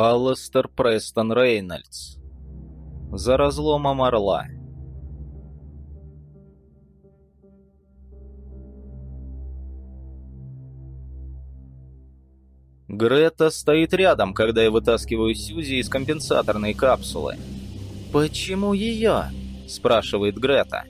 Алластер Престон Рейнольдс. За разломом орла. Грета стоит рядом, когда я вытаскиваю Сьюзи из компенсаторной капсулы. «Почему ее?» – спрашивает Грета.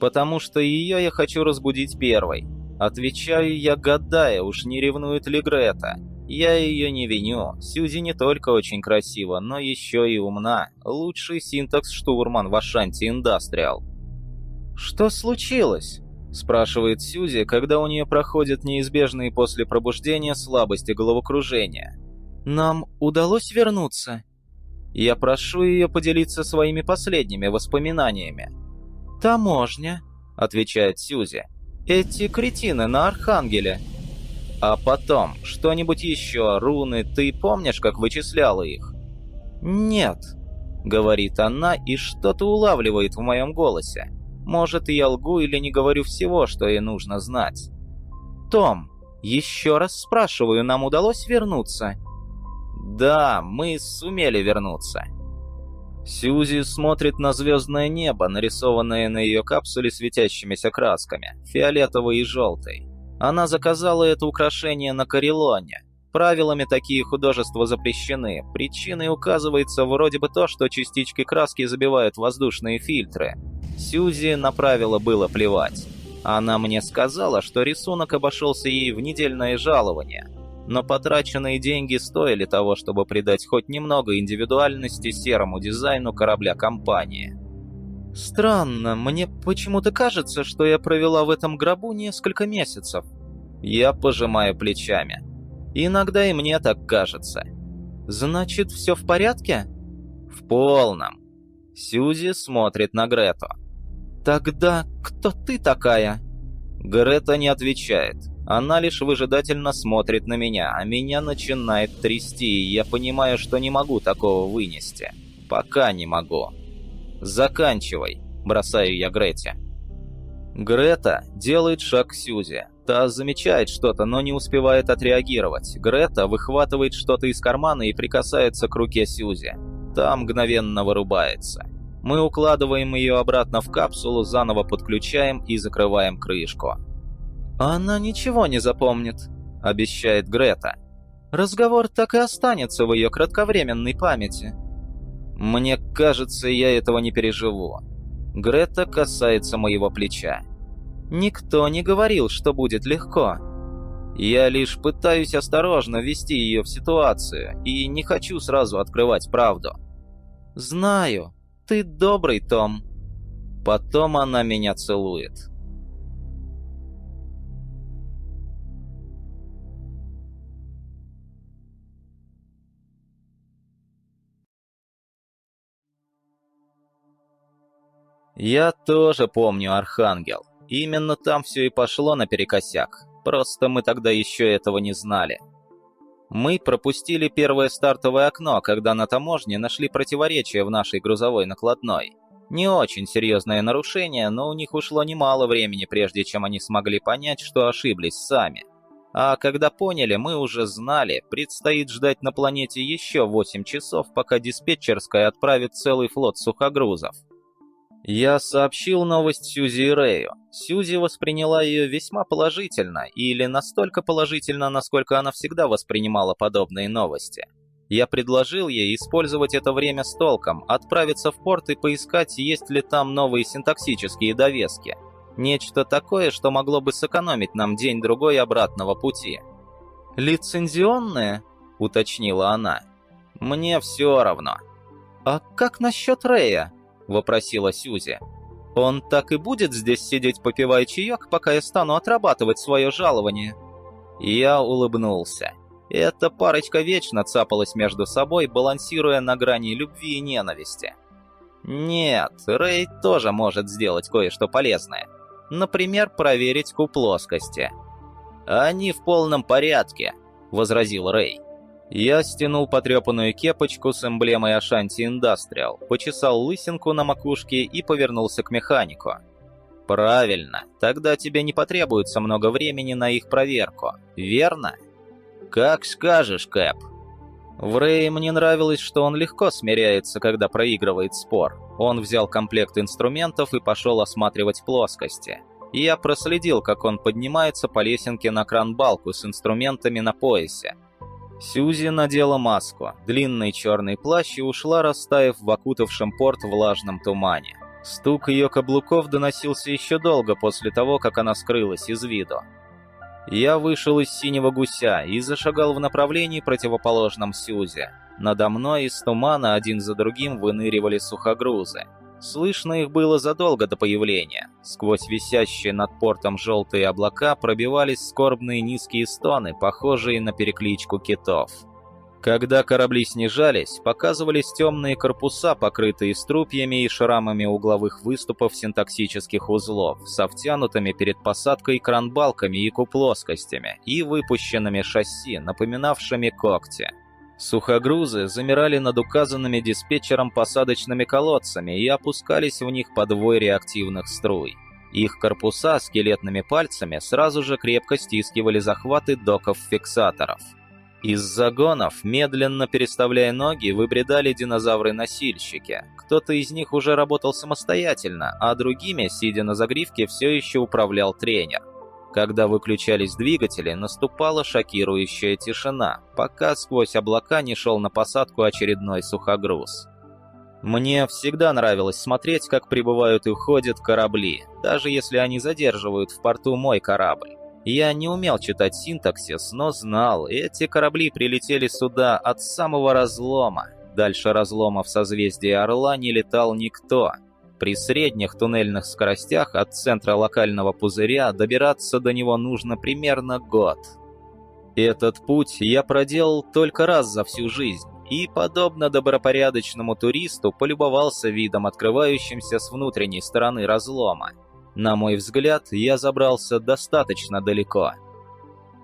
«Потому что ее я хочу разбудить первой». Отвечаю я, гадая, уж не ревнует ли Грета. Я ее не виню. Сьюзи не только очень красива, но еще и умна. Лучший синтакс-штурман в Ашанти Индастриал. «Что случилось?» – спрашивает Сьюзи, когда у нее проходят неизбежные после пробуждения слабости головокружения. «Нам удалось вернуться?» Я прошу ее поделиться своими последними воспоминаниями. «Таможня», – отвечает Сьюзи. «Эти кретины на Архангеле». «А потом, что-нибудь еще, руны, ты помнишь, как вычисляла их?» «Нет», — говорит она и что-то улавливает в моем голосе. Может, я лгу или не говорю всего, что ей нужно знать. «Том, еще раз спрашиваю, нам удалось вернуться?» «Да, мы сумели вернуться». Сьюзи смотрит на звездное небо, нарисованное на ее капсуле светящимися красками, фиолетовой и желтой. Она заказала это украшение на Карелоне. Правилами такие художества запрещены. Причиной указывается вроде бы то, что частички краски забивают воздушные фильтры. Сьюзи на правила было плевать. Она мне сказала, что рисунок обошелся ей в недельное жалование. Но потраченные деньги стоили того, чтобы придать хоть немного индивидуальности серому дизайну корабля компании. «Странно, мне почему-то кажется, что я провела в этом гробу несколько месяцев». Я пожимаю плечами. Иногда и мне так кажется. «Значит, все в порядке?» «В полном». Сьюзи смотрит на Грету. «Тогда кто ты такая?» Грета не отвечает. Она лишь выжидательно смотрит на меня, а меня начинает трясти, и я понимаю, что не могу такого вынести. Пока не могу. «Заканчивай», – бросаю я Грете. Грета делает шаг к Сьюзи. Та замечает что-то, но не успевает отреагировать. Грета выхватывает что-то из кармана и прикасается к руке Сьюзи. Та мгновенно вырубается. Мы укладываем ее обратно в капсулу, заново подключаем и закрываем крышку. «Она ничего не запомнит», – обещает Грета. «Разговор так и останется в ее кратковременной памяти». Мне кажется, я этого не переживу. Грета касается моего плеча. Никто не говорил, что будет легко. Я лишь пытаюсь осторожно ввести ее в ситуацию и не хочу сразу открывать правду. Знаю, ты добрый, Том. Потом она меня целует. Я тоже помню Архангел. Именно там все и пошло наперекосяк. Просто мы тогда еще этого не знали. Мы пропустили первое стартовое окно, когда на таможне нашли противоречие в нашей грузовой накладной. Не очень серьезное нарушение, но у них ушло немало времени, прежде чем они смогли понять, что ошиблись сами. А когда поняли, мы уже знали, предстоит ждать на планете еще 8 часов, пока диспетчерская отправит целый флот сухогрузов. Я сообщил новость Сьюзи Рэю. Сьюзи восприняла ее весьма положительно, или настолько положительно, насколько она всегда воспринимала подобные новости. Я предложил ей использовать это время с толком, отправиться в порт и поискать, есть ли там новые синтаксические довески. Нечто такое, что могло бы сэкономить нам день-другой обратного пути. «Лицензионное?» – уточнила она. «Мне все равно». «А как насчет Рэя?» Вопросила Сьюзи. «Он так и будет здесь сидеть, попивая чаек, пока я стану отрабатывать свое жалование?» Я улыбнулся. Эта парочка вечно цапалась между собой, балансируя на грани любви и ненависти. Нет, Рэй тоже может сделать кое-что полезное. Например, проверить куб плоскости. «Они в полном порядке», — возразил Рэй. Я стянул потрепанную кепочку с эмблемой Ашанти Индастриал, почесал лысинку на макушке и повернулся к механику. «Правильно, тогда тебе не потребуется много времени на их проверку, верно?» «Как скажешь, Кэп». В Рэе мне нравилось, что он легко смиряется, когда проигрывает спор. Он взял комплект инструментов и пошел осматривать плоскости. Я проследил, как он поднимается по лесенке на кран-балку с инструментами на поясе. Сьюзи надела маску, длинный черный плащ и ушла, растаяв в окутавшем порт влажном тумане. Стук ее каблуков доносился еще долго после того, как она скрылась из виду. Я вышел из синего гуся и зашагал в направлении противоположном Сюзе. Надо мной из тумана один за другим выныривали сухогрузы. Слышно их было задолго до появления. Сквозь висящие над портом желтые облака пробивались скорбные низкие стоны, похожие на перекличку китов. Когда корабли снижались, показывались темные корпуса, покрытые струпьями и шрамами угловых выступов синтаксических узлов, со втянутыми перед посадкой кранбалками и куплоскостями, и выпущенными шасси, напоминавшими когти. Сухогрузы замирали над указанными диспетчером посадочными колодцами и опускались в них под вой реактивных струй. Их корпуса скелетными пальцами сразу же крепко стискивали захваты доков-фиксаторов – из загонов, медленно переставляя ноги, выбредали динозавры-носильщики. Кто-то из них уже работал самостоятельно, а другими, сидя на загривке, все еще управлял тренер. Когда выключались двигатели, наступала шокирующая тишина, пока сквозь облака не шел на посадку очередной сухогруз. Мне всегда нравилось смотреть, как прибывают и уходят корабли, даже если они задерживают в порту мой корабль. Я не умел читать синтаксис, но знал, эти корабли прилетели сюда от самого разлома. Дальше разлома в созвездии Орла не летал никто. При средних туннельных скоростях от центра локального пузыря добираться до него нужно примерно год. Этот путь я проделал только раз за всю жизнь, и, подобно добропорядочному туристу, полюбовался видом, открывающимся с внутренней стороны разлома. На мой взгляд, я забрался достаточно далеко.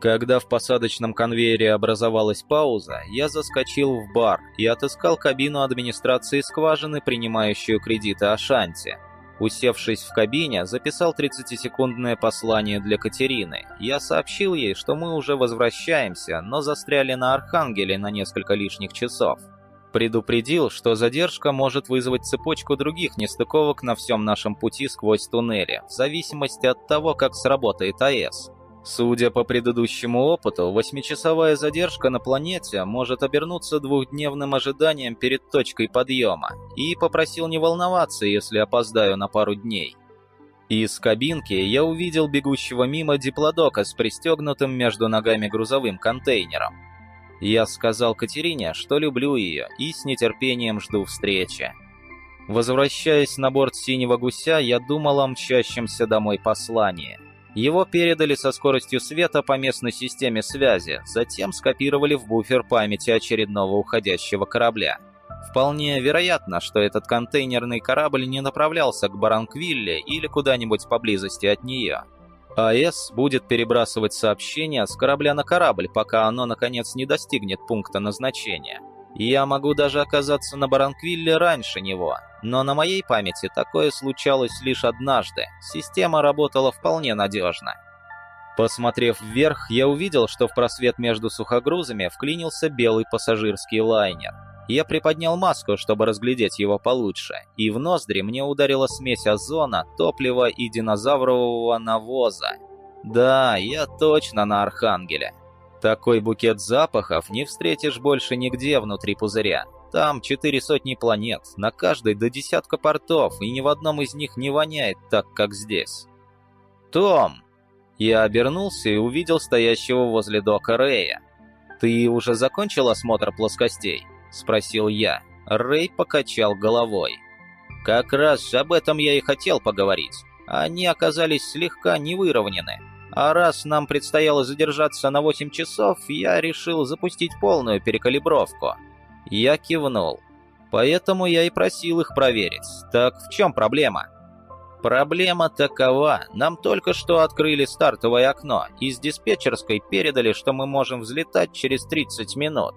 Когда в посадочном конвейере образовалась пауза, я заскочил в бар и отыскал кабину администрации скважины, принимающую кредиты Ашанти. Усевшись в кабине, записал 30-секундное послание для Катерины. Я сообщил ей, что мы уже возвращаемся, но застряли на Архангеле на несколько лишних часов. Предупредил, что задержка может вызвать цепочку других нестыковок на всем нашем пути сквозь туннели, в зависимости от того, как сработает АЭС. Судя по предыдущему опыту, восьмичасовая задержка на планете может обернуться двухдневным ожиданием перед точкой подъема, и попросил не волноваться, если опоздаю на пару дней. Из кабинки я увидел бегущего мимо диплодока с пристегнутым между ногами грузовым контейнером. Я сказал Катерине, что люблю ее и с нетерпением жду встречи. Возвращаясь на борт «Синего гуся», я думал о мчащемся домой послании. Его передали со скоростью света по местной системе связи, затем скопировали в буфер памяти очередного уходящего корабля. Вполне вероятно, что этот контейнерный корабль не направлялся к Баранквилле или куда-нибудь поблизости от нее. АЭС будет перебрасывать сообщения с корабля на корабль, пока оно, наконец, не достигнет пункта назначения. Я могу даже оказаться на Баранквилле раньше него, но на моей памяти такое случалось лишь однажды. Система работала вполне надежно. Посмотрев вверх, я увидел, что в просвет между сухогрузами вклинился белый пассажирский лайнер. Я приподнял маску, чтобы разглядеть его получше, и в ноздри мне ударила смесь озона, топлива и динозаврового навоза. Да, я точно на Архангеле. Такой букет запахов не встретишь больше нигде внутри пузыря. Там четыре сотни планет, на каждой до десятка портов, и ни в одном из них не воняет так, как здесь. «Том!» Я обернулся и увидел стоящего возле дока Рэя. «Ты уже закончил осмотр плоскостей?» – спросил я. Рэй покачал головой. «Как раз об этом я и хотел поговорить. Они оказались слегка невыровнены. А раз нам предстояло задержаться на 8 часов, я решил запустить полную перекалибровку». Я кивнул. Поэтому я и просил их проверить. Так в чем проблема? Проблема такова. Нам только что открыли стартовое окно. Из диспетчерской передали, что мы можем взлетать через 30 минут.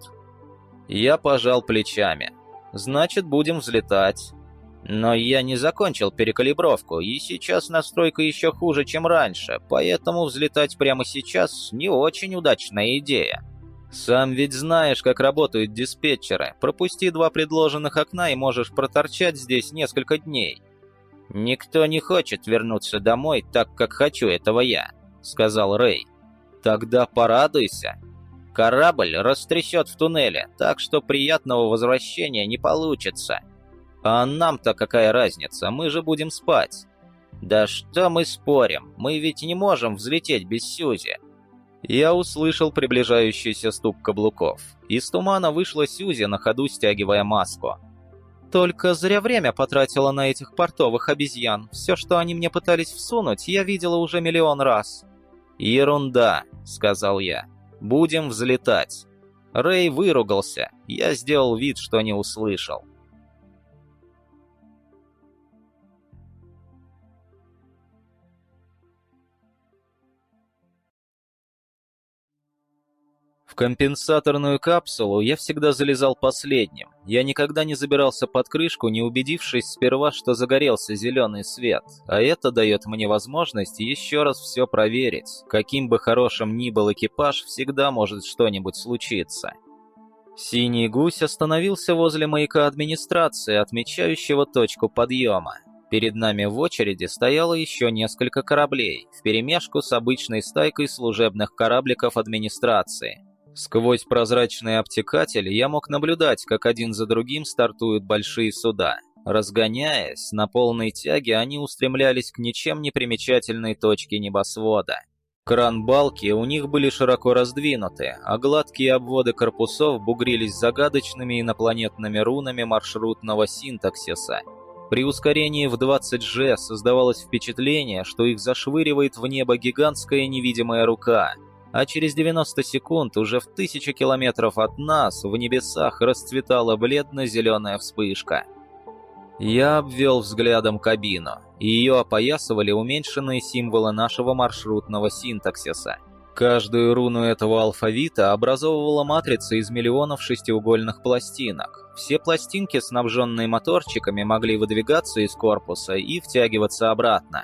Я пожал плечами. Значит, будем взлетать. Но я не закончил перекалибровку, и сейчас настройка еще хуже, чем раньше, поэтому взлетать прямо сейчас не очень удачная идея. Сам ведь знаешь, как работают диспетчеры. Пропусти два предложенных окна и можешь проторчать здесь несколько дней. Никто не хочет вернуться домой так, как хочу этого я, сказал Рэй. Тогда порадуйся. Корабль растрясет в туннеле, так что приятного возвращения не получится. А нам-то какая разница, мы же будем спать. Да что мы спорим, мы ведь не можем взлететь без Сьюзи. Я услышал приближающийся стук каблуков. Из тумана вышла Сьюзи, на ходу стягивая маску. Только зря время потратила на этих портовых обезьян. Все, что они мне пытались всунуть, я видела уже миллион раз. «Ерунда», — сказал я. «Будем взлетать». Рэй выругался. Я сделал вид, что не услышал. Компенсаторную капсулу я всегда залезал последним. Я никогда не забирался под крышку, не убедившись сперва, что загорелся зеленый свет. А это дает мне возможность еще раз все проверить. Каким бы хорошим ни был экипаж, всегда может что-нибудь случиться. Синий гусь остановился возле маяка администрации, отмечающего точку подъема. Перед нами в очереди стояло еще несколько кораблей, вперемешку с обычной стайкой служебных корабликов администрации. Сквозь прозрачный обтекатель я мог наблюдать, как один за другим стартуют большие суда. Разгоняясь, на полной тяге они устремлялись к ничем не примечательной точке небосвода. Кран-балки у них были широко раздвинуты, а гладкие обводы корпусов бугрились загадочными инопланетными рунами маршрутного синтаксиса. При ускорении в 20G создавалось впечатление, что их зашвыривает в небо гигантская невидимая рука – а через 90 секунд уже в тысячи километров от нас в небесах расцветала бледно-зеленая вспышка. Я обвел взглядом кабину, ее опоясывали уменьшенные символы нашего маршрутного синтаксиса. Каждую руну этого алфавита образовывала матрица из миллионов шестиугольных пластинок. Все пластинки, снабженные моторчиками, могли выдвигаться из корпуса и втягиваться обратно.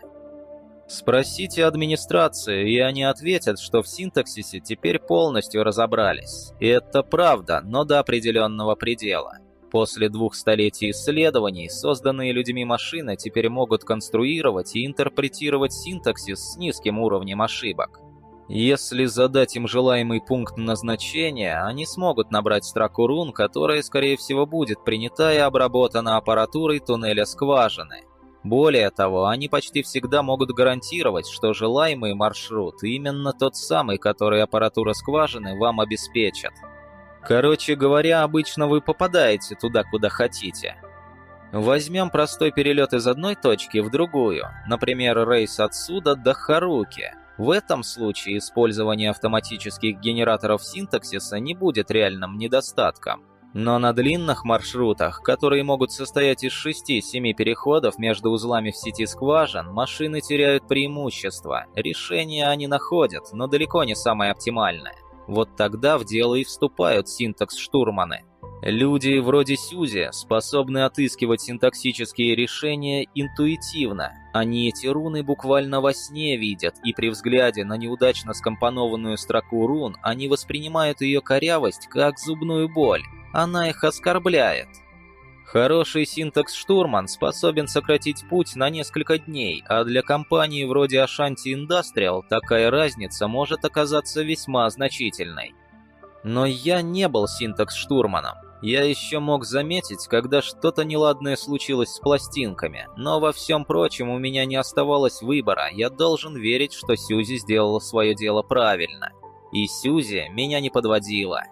Спросите администрацию, и они ответят, что в синтаксисе теперь полностью разобрались. И это правда, но до определенного предела. После двух столетий исследований, созданные людьми машины теперь могут конструировать и интерпретировать синтаксис с низким уровнем ошибок. Если задать им желаемый пункт назначения, они смогут набрать строку рун, которая, скорее всего, будет принята и обработана аппаратурой туннеля скважины. Более того, они почти всегда могут гарантировать, что желаемый маршрут именно тот самый, который аппаратура скважины вам обеспечит. Короче говоря, обычно вы попадаете туда, куда хотите. Возьмем простой перелет из одной точки в другую, например, рейс отсюда до Харуки. В этом случае использование автоматических генераторов синтаксиса не будет реальным недостатком. Но на длинных маршрутах, которые могут состоять из 6-7 переходов между узлами в сети скважин, машины теряют преимущество. Решение они находят, но далеко не самое оптимальное. Вот тогда в дело и вступают синтакс-штурманы. Люди вроде Сюзи способны отыскивать синтаксические решения интуитивно. Они эти руны буквально во сне видят, и при взгляде на неудачно скомпонованную строку рун они воспринимают ее корявость как зубную боль она их оскорбляет. Хороший синтакс-штурман способен сократить путь на несколько дней, а для компании вроде Ashanti Industrial такая разница может оказаться весьма значительной. Но я не был синтакс-штурманом. Я еще мог заметить, когда что-то неладное случилось с пластинками, но во всем прочем у меня не оставалось выбора, я должен верить, что Сьюзи сделала свое дело правильно. И Сьюзи меня не подводила.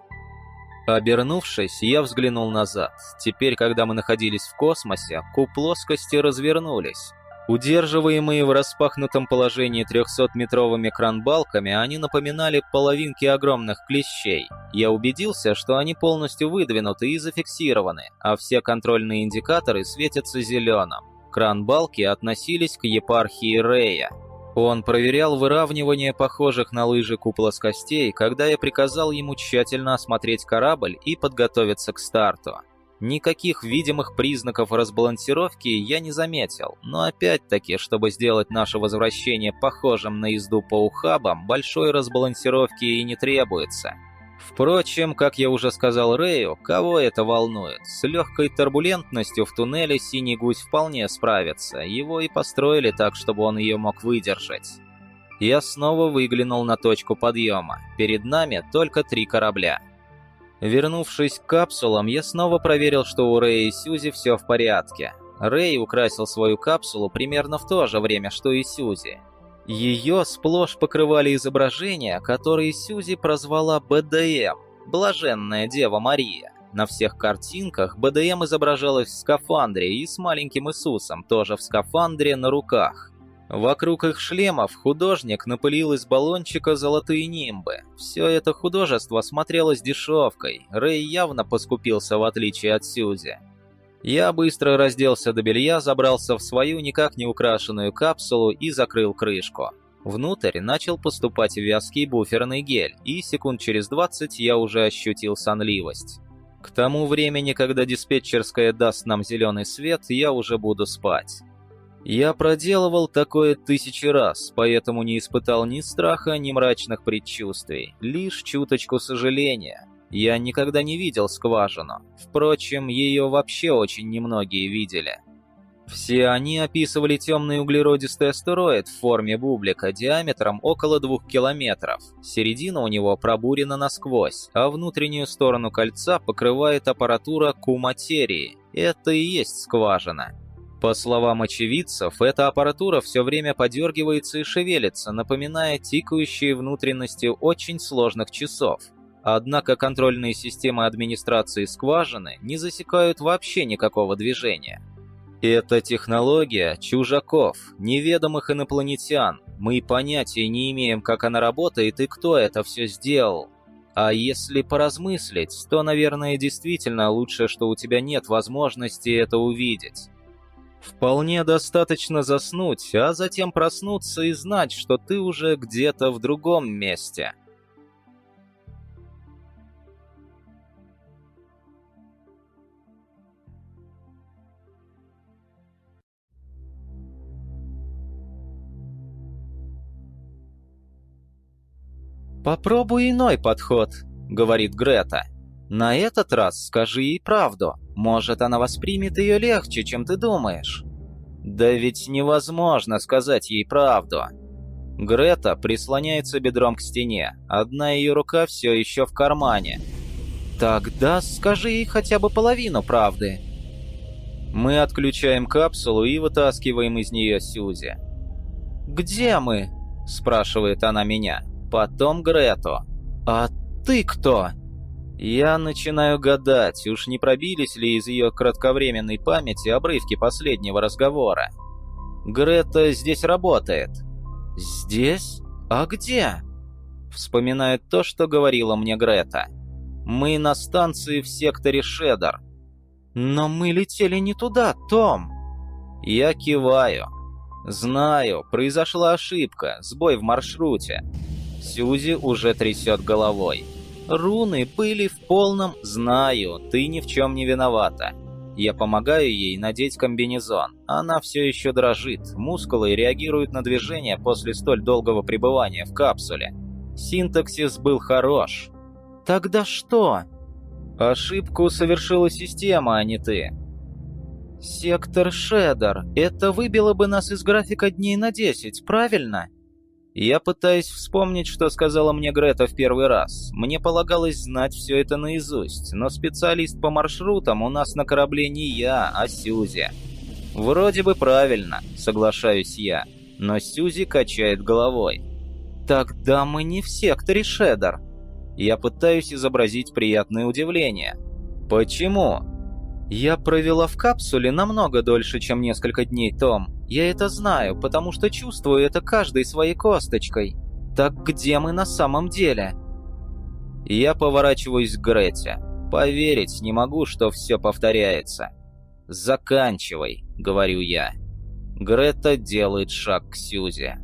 Обернувшись, я взглянул назад. Теперь, когда мы находились в космосе, куб плоскости развернулись. Удерживаемые в распахнутом положении 300-метровыми кранбалками, они напоминали половинки огромных клещей. Я убедился, что они полностью выдвинуты и зафиксированы, а все контрольные индикаторы светятся зеленым. Кранбалки относились к епархии Рея. Он проверял выравнивание похожих на лыжи куплоскостей, когда я приказал ему тщательно осмотреть корабль и подготовиться к старту. Никаких видимых признаков разбалансировки я не заметил, но опять-таки, чтобы сделать наше возвращение похожим на езду по ухабам, большой разбалансировки и не требуется. Впрочем, как я уже сказал Рэю, кого это волнует? С легкой турбулентностью в туннеле синий гусь вполне справится. Его и построили так, чтобы он ее мог выдержать. Я снова выглянул на точку подъема. Перед нами только три корабля. Вернувшись к капсулам, я снова проверил, что у Рэя и Сьюзи все в порядке. Рэй украсил свою капсулу примерно в то же время, что и Сьюзи. Ее сплошь покрывали изображения, которые Сьюзи прозвала БДМ – «Блаженная Дева Мария». На всех картинках БДМ изображалась в скафандре и с маленьким Иисусом, тоже в скафандре, на руках. Вокруг их шлемов художник напылил из баллончика золотые нимбы. Все это художество смотрелось дешевкой, Рэй явно поскупился в отличие от Сьюзи. Я быстро разделся до белья, забрался в свою никак не украшенную капсулу и закрыл крышку. Внутрь начал поступать вязкий буферный гель, и секунд через 20 я уже ощутил сонливость. К тому времени, когда диспетчерская даст нам зеленый свет, я уже буду спать. Я проделывал такое тысячи раз, поэтому не испытал ни страха, ни мрачных предчувствий, лишь чуточку сожаления. Я никогда не видел скважину. Впрочем, ее вообще очень немногие видели. Все они описывали темный углеродистый астероид в форме бублика диаметром около двух километров. Середина у него пробурена насквозь, а внутреннюю сторону кольца покрывает аппаратура Q-материи. Это и есть скважина. По словам очевидцев, эта аппаратура все время подергивается и шевелится, напоминая тикающие внутренности очень сложных часов. Однако контрольные системы администрации скважины не засекают вообще никакого движения. Это технология чужаков, неведомых инопланетян. Мы понятия не имеем, как она работает и кто это все сделал. А если поразмыслить, то, наверное, действительно лучше, что у тебя нет возможности это увидеть. Вполне достаточно заснуть, а затем проснуться и знать, что ты уже где-то в другом месте. «Попробуй иной подход», — говорит Грета. «На этот раз скажи ей правду. Может, она воспримет ее легче, чем ты думаешь». «Да ведь невозможно сказать ей правду». Грета прислоняется бедром к стене. Одна ее рука все еще в кармане. «Тогда скажи ей хотя бы половину правды». Мы отключаем капсулу и вытаскиваем из нее Сьюзи. «Где мы?» – спрашивает она меня потом Грету. «А ты кто?» Я начинаю гадать, уж не пробились ли из ее кратковременной памяти обрывки последнего разговора. Грета здесь работает. «Здесь? А где?» Вспоминает то, что говорила мне Грета. «Мы на станции в секторе Шедер». «Но мы летели не туда, Том!» Я киваю. «Знаю, произошла ошибка, сбой в маршруте. Сюзи уже трясет головой. «Руны были в полном «знаю, ты ни в чем не виновата». Я помогаю ей надеть комбинезон. Она все еще дрожит, мускулы реагируют на движение после столь долгого пребывания в капсуле. Синтаксис был хорош. «Тогда что?» «Ошибку совершила система, а не ты». «Сектор Шедер. Это выбило бы нас из графика дней на 10, правильно?» Я пытаюсь вспомнить, что сказала мне Грета в первый раз. Мне полагалось знать все это наизусть, но специалист по маршрутам у нас на корабле не я, а Сюзи. Вроде бы правильно, соглашаюсь я, но Сюзи качает головой. Тогда мы не в секторе Шедер. Я пытаюсь изобразить приятное удивление. Почему? Я провела в капсуле намного дольше, чем несколько дней, Том. Я это знаю, потому что чувствую это каждой своей косточкой. Так где мы на самом деле? Я поворачиваюсь к Грете. Поверить не могу, что все повторяется. «Заканчивай», — говорю я. Грета делает шаг к Сьюзе.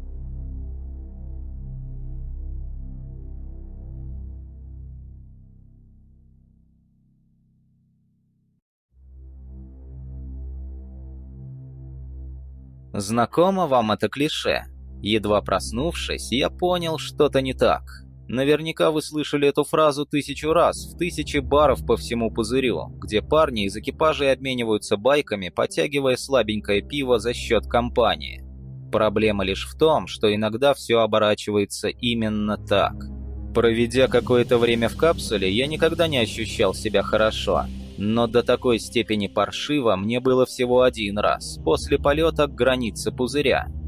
Знакомо вам это клише? Едва проснувшись, я понял, что-то не так. Наверняка вы слышали эту фразу тысячу раз, в тысячи баров по всему пузырю, где парни из экипажей обмениваются байками, подтягивая слабенькое пиво за счет компании. Проблема лишь в том, что иногда все оборачивается именно так. Проведя какое-то время в капсуле, я никогда не ощущал себя хорошо. Но до такой степени паршиво мне было всего один раз, после полета к границе пузыря –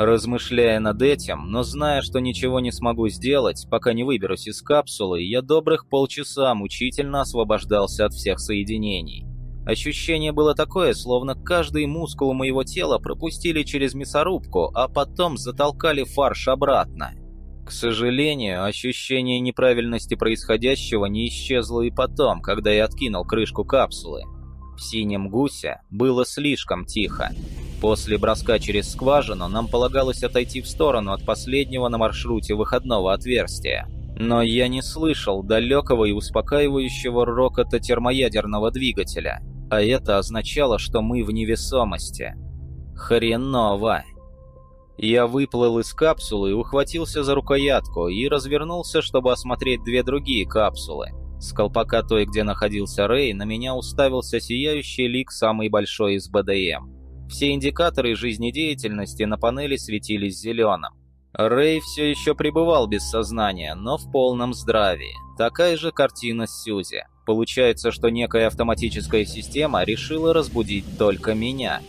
Размышляя над этим, но зная, что ничего не смогу сделать, пока не выберусь из капсулы, я добрых полчаса мучительно освобождался от всех соединений. Ощущение было такое, словно каждый мускул моего тела пропустили через мясорубку, а потом затолкали фарш обратно. К сожалению, ощущение неправильности происходящего не исчезло и потом, когда я откинул крышку капсулы. В синем гусе было слишком тихо. После броска через скважину нам полагалось отойти в сторону от последнего на маршруте выходного отверстия. Но я не слышал далекого и успокаивающего рокота термоядерного двигателя, а это означало, что мы в невесомости. Хреново. Я выплыл из капсулы, ухватился за рукоятку и развернулся, чтобы осмотреть две другие капсулы. С колпака той, где находился Рэй, на меня уставился сияющий лик самый большой из БДМ. Все индикаторы жизнедеятельности на панели светились зеленым. Рэй все еще пребывал без сознания, но в полном здравии. Такая же картина с Сьюзи. Получается, что некая автоматическая система решила разбудить только меня.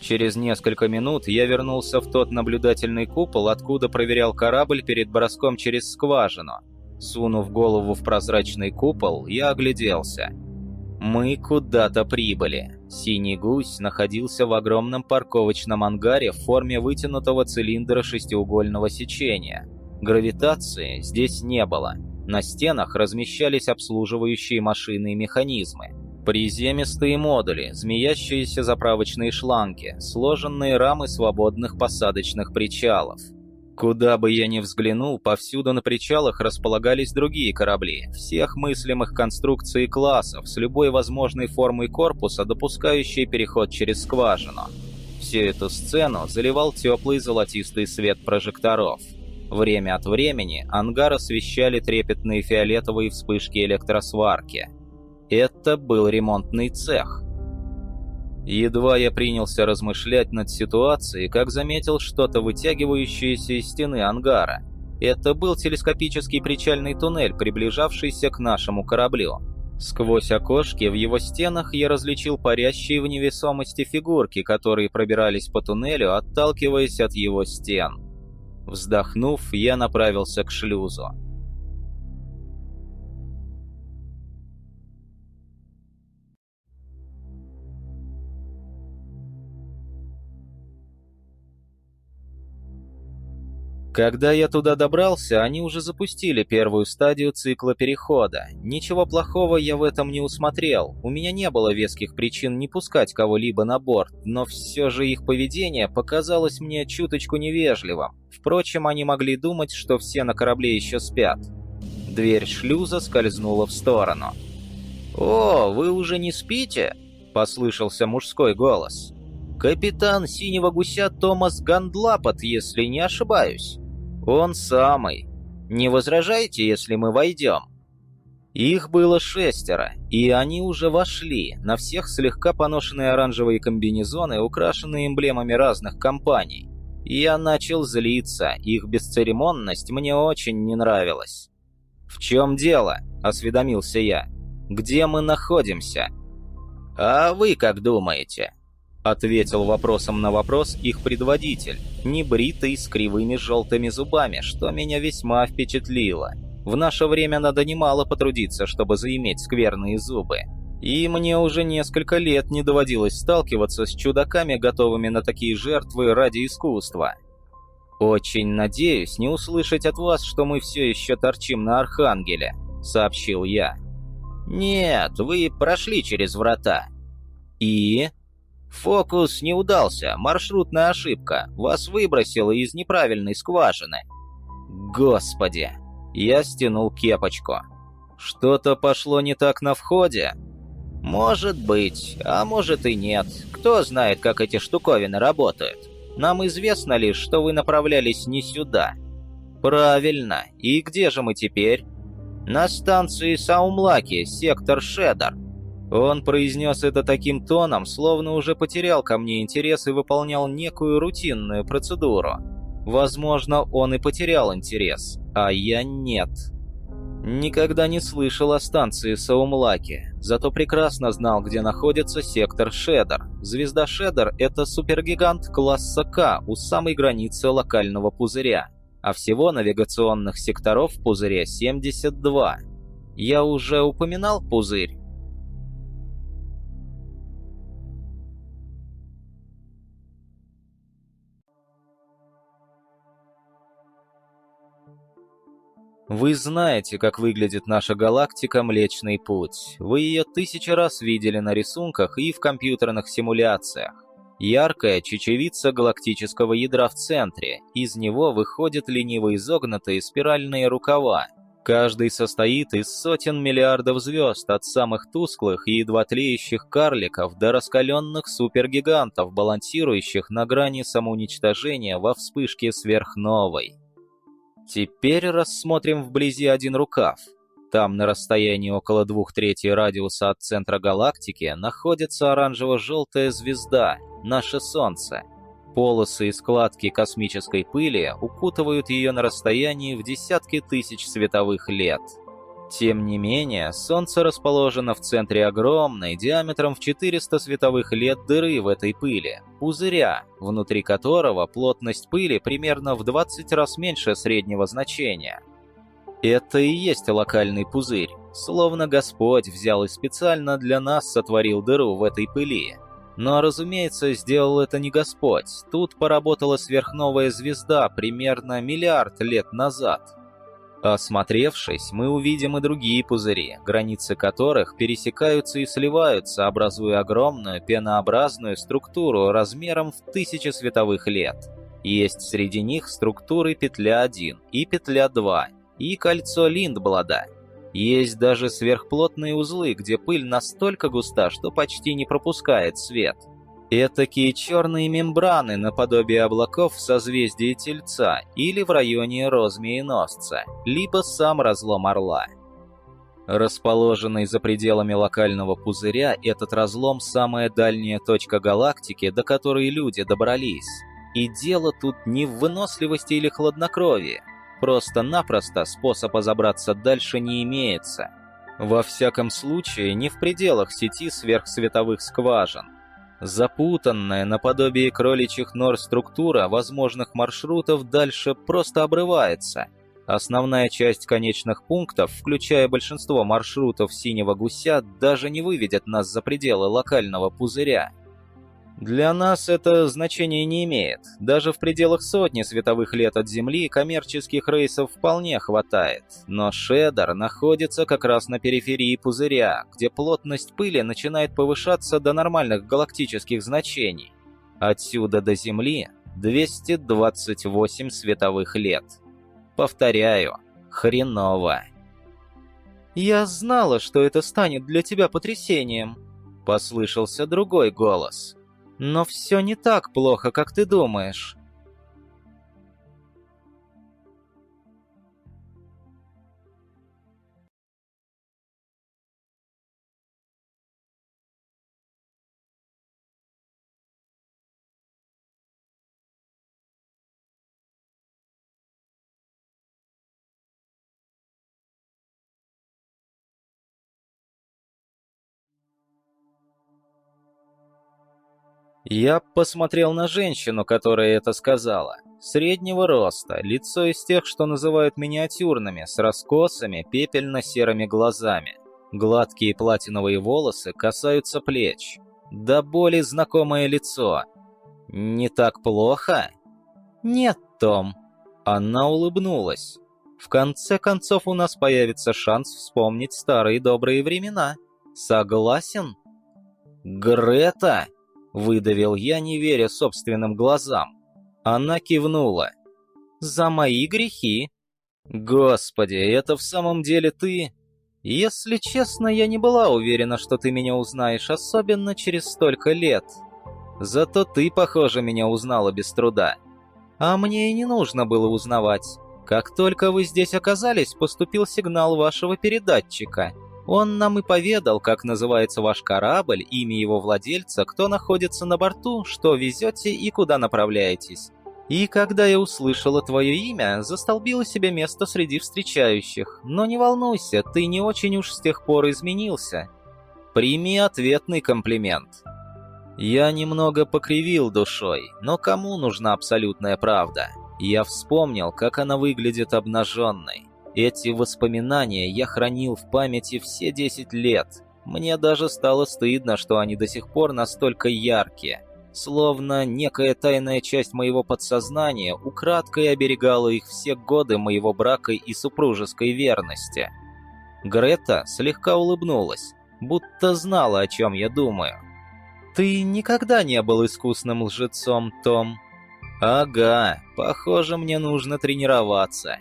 Через несколько минут я вернулся в тот наблюдательный купол, откуда проверял корабль перед броском через скважину. Сунув голову в прозрачный купол, я огляделся. Мы куда-то прибыли. Синий гусь находился в огромном парковочном ангаре в форме вытянутого цилиндра шестиугольного сечения. Гравитации здесь не было. На стенах размещались обслуживающие машины и механизмы. Приземистые модули, змеящиеся заправочные шланги, сложенные рамы свободных посадочных причалов – Куда бы я ни взглянул, повсюду на причалах располагались другие корабли, всех мыслимых конструкций и классов, с любой возможной формой корпуса, допускающей переход через скважину. Всю эту сцену заливал теплый золотистый свет прожекторов. Время от времени ангар освещали трепетные фиолетовые вспышки электросварки. Это был ремонтный цех – Едва я принялся размышлять над ситуацией, как заметил что-то вытягивающееся из стены ангара. Это был телескопический причальный туннель, приближавшийся к нашему кораблю. Сквозь окошки в его стенах я различил парящие в невесомости фигурки, которые пробирались по туннелю, отталкиваясь от его стен. Вздохнув, я направился к шлюзу. Когда я туда добрался, они уже запустили первую стадию цикла перехода. Ничего плохого я в этом не усмотрел. У меня не было веских причин не пускать кого-либо на борт, но все же их поведение показалось мне чуточку невежливым. Впрочем, они могли думать, что все на корабле еще спят. Дверь шлюза скользнула в сторону. «О, вы уже не спите?» – послышался мужской голос. «Капитан Синего Гуся Томас Гандлапот, если не ошибаюсь». «Он самый. Не возражаете, если мы войдем?» Их было шестеро, и они уже вошли, на всех слегка поношенные оранжевые комбинезоны, украшенные эмблемами разных компаний. Я начал злиться, их бесцеремонность мне очень не нравилась. «В чем дело?» – осведомился я. «Где мы находимся?» «А вы как думаете?» Ответил вопросом на вопрос их предводитель, небритый с кривыми желтыми зубами, что меня весьма впечатлило. В наше время надо немало потрудиться, чтобы заиметь скверные зубы. И мне уже несколько лет не доводилось сталкиваться с чудаками, готовыми на такие жертвы ради искусства. «Очень надеюсь не услышать от вас, что мы все еще торчим на Архангеле», — сообщил я. «Нет, вы прошли через врата». «И?» «Фокус не удался, маршрутная ошибка, вас выбросило из неправильной скважины». «Господи!» Я стянул кепочку. «Что-то пошло не так на входе?» «Может быть, а может и нет. Кто знает, как эти штуковины работают. Нам известно лишь, что вы направлялись не сюда». Правильно. И где же мы теперь? На станции Саумлаки, сектор Шедер. Он произнес это таким тоном, словно уже потерял ко мне интерес и выполнял некую рутинную процедуру. Возможно, он и потерял интерес, а я нет. Никогда не слышал о станции Саумлаки, зато прекрасно знал, где находится сектор Шедер. Звезда Шедер – это супергигант класса К у самой границы локального пузыря, а всего навигационных секторов в пузыре 72. Я уже упоминал пузырь? Вы знаете, как выглядит наша галактика Млечный Путь. Вы ее тысячи раз видели на рисунках и в компьютерных симуляциях. Яркая чечевица галактического ядра в центре, из него выходят лениво изогнутые спиральные рукава. Каждый состоит из сотен миллиардов звезд, от самых тусклых и едва тлеющих карликов до раскаленных супергигантов, балансирующих на грани самоуничтожения во вспышке сверхновой. Теперь рассмотрим вблизи один рукав. Там, на расстоянии около двух третей радиуса от центра галактики, находится оранжево-желтая звезда, наше Солнце. Полосы и складки космической пыли укутывают ее на расстоянии в десятки тысяч световых лет. Тем не менее, Солнце расположено в центре огромной, диаметром в 400 световых лет дыры в этой пыли, пузыря, внутри которого плотность пыли примерно в 20 раз меньше среднего значения. Это и есть локальный пузырь, словно Господь взял и специально для нас сотворил дыру в этой пыли. Но, разумеется, сделал это не Господь, тут поработала сверхновая звезда примерно миллиард лет назад – Осмотревшись, мы увидим и другие пузыри, границы которых пересекаются и сливаются, образуя огромную пенообразную структуру размером в тысячи световых лет. Есть среди них структуры петля 1 и петля 2, и кольцо Линдблада. Есть даже сверхплотные узлы, где пыль настолько густа, что почти не пропускает свет – Этакие черные мембраны наподобие облаков в созвездии Тельца или в районе Розмееносца, либо сам разлом Орла. Расположенный за пределами локального пузыря, этот разлом – самая дальняя точка галактики, до которой люди добрались. И дело тут не в выносливости или хладнокровии. Просто-напросто способа забраться дальше не имеется. Во всяком случае, не в пределах сети сверхсветовых скважин. Запутанная наподобие кроличьих нор структура возможных маршрутов дальше просто обрывается. Основная часть конечных пунктов, включая большинство маршрутов синего гуся, даже не выведет нас за пределы локального пузыря. Для нас это значение не имеет. Даже в пределах сотни световых лет от Земли коммерческих рейсов вполне хватает. Но Шедер находится как раз на периферии пузыря, где плотность пыли начинает повышаться до нормальных галактических значений. Отсюда до Земли 228 световых лет. Повторяю, хреново. «Я знала, что это станет для тебя потрясением», — послышался другой голос. Но все не так плохо, как ты думаешь. Я посмотрел на женщину, которая это сказала. Среднего роста, лицо из тех, что называют миниатюрными, с раскосами, пепельно-серыми глазами. Гладкие платиновые волосы касаются плеч. До боли знакомое лицо. «Не так плохо?» «Нет, Том». Она улыбнулась. «В конце концов у нас появится шанс вспомнить старые добрые времена. Согласен?» «Грета!» Выдавил я, не веря собственным глазам. Она кивнула. «За мои грехи». «Господи, это в самом деле ты?» «Если честно, я не была уверена, что ты меня узнаешь, особенно через столько лет. Зато ты, похоже, меня узнала без труда. А мне и не нужно было узнавать. Как только вы здесь оказались, поступил сигнал вашего передатчика. Он нам и поведал, как называется ваш корабль, имя его владельца, кто находится на борту, что везете и куда направляетесь. И когда я услышала твое имя, застолбила себе место среди встречающих. Но не волнуйся, ты не очень уж с тех пор изменился. Прими ответный комплимент. Я немного покривил душой, но кому нужна абсолютная правда? Я вспомнил, как она выглядит обнаженной. Эти воспоминания я хранил в памяти все 10 лет. Мне даже стало стыдно, что они до сих пор настолько яркие. Словно некая тайная часть моего подсознания украдкой оберегала их все годы моего брака и супружеской верности. Грета слегка улыбнулась, будто знала, о чем я думаю. «Ты никогда не был искусным лжецом, Том», «Ага, похоже, мне нужно тренироваться».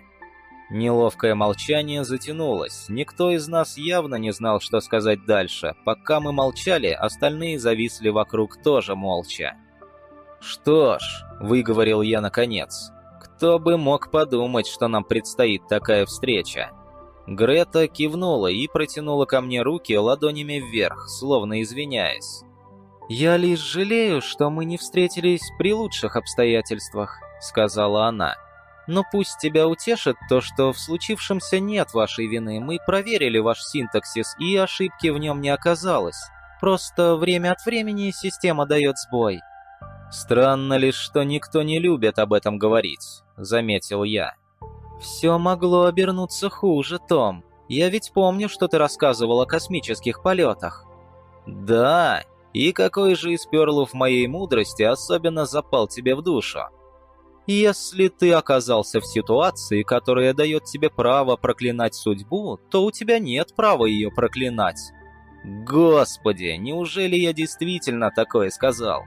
Неловкое молчание затянулось. Никто из нас явно не знал, что сказать дальше. Пока мы молчали, остальные зависли вокруг тоже молча. «Что ж», — выговорил я наконец, — «кто бы мог подумать, что нам предстоит такая встреча?» Грета кивнула и протянула ко мне руки ладонями вверх, словно извиняясь. «Я лишь жалею, что мы не встретились при лучших обстоятельствах», — сказала она. «Но пусть тебя утешит то, что в случившемся нет вашей вины. Мы проверили ваш синтаксис, и ошибки в нем не оказалось. Просто время от времени система дает сбой». «Странно лишь, что никто не любит об этом говорить», — заметил я. «Все могло обернуться хуже, Том. Я ведь помню, что ты рассказывал о космических полетах». «Да, и какой же из перлов моей мудрости особенно запал тебе в душу? Если ты оказался в ситуации, которая дает тебе право проклинать судьбу, то у тебя нет права ее проклинать. Господи, неужели я действительно такое сказал?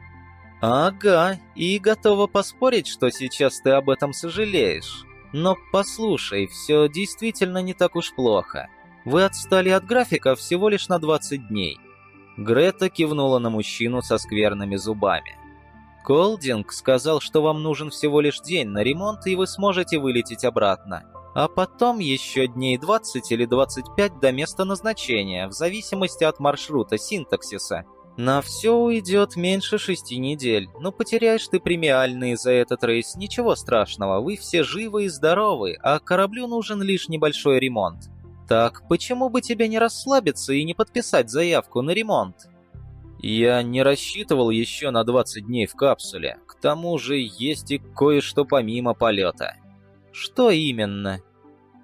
Ага, и готова поспорить, что сейчас ты об этом сожалеешь. Но послушай, все действительно не так уж плохо. Вы отстали от графика всего лишь на 20 дней. Грета кивнула на мужчину со скверными зубами. «Колдинг сказал, что вам нужен всего лишь день на ремонт, и вы сможете вылететь обратно. А потом еще дней 20 или 25 до места назначения, в зависимости от маршрута синтаксиса. На все уйдет меньше шести недель, но потеряешь ты премиальные за этот рейс, ничего страшного, вы все живы и здоровы, а кораблю нужен лишь небольшой ремонт. Так почему бы тебе не расслабиться и не подписать заявку на ремонт? Я не рассчитывал еще на 20 дней в капсуле. К тому же есть и кое-что помимо полета. Что именно?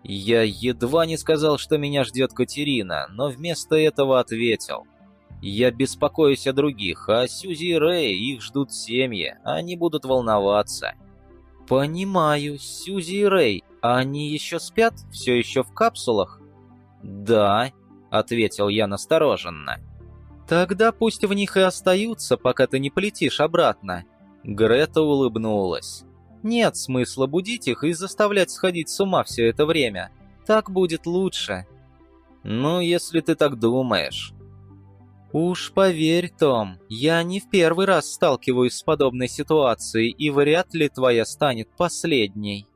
Я едва не сказал, что меня ждет Катерина, но вместо этого ответил. Я беспокоюсь о других, а Сьюзи и Рэй, их ждут семьи, они будут волноваться. Понимаю, Сьюзи и Рэй, а они еще спят? Все еще в капсулах? «Да», — ответил я настороженно. «Тогда пусть в них и остаются, пока ты не полетишь обратно». Грета улыбнулась. «Нет смысла будить их и заставлять сходить с ума все это время. Так будет лучше». «Ну, если ты так думаешь». «Уж поверь, Том, я не в первый раз сталкиваюсь с подобной ситуацией, и вряд ли твоя станет последней».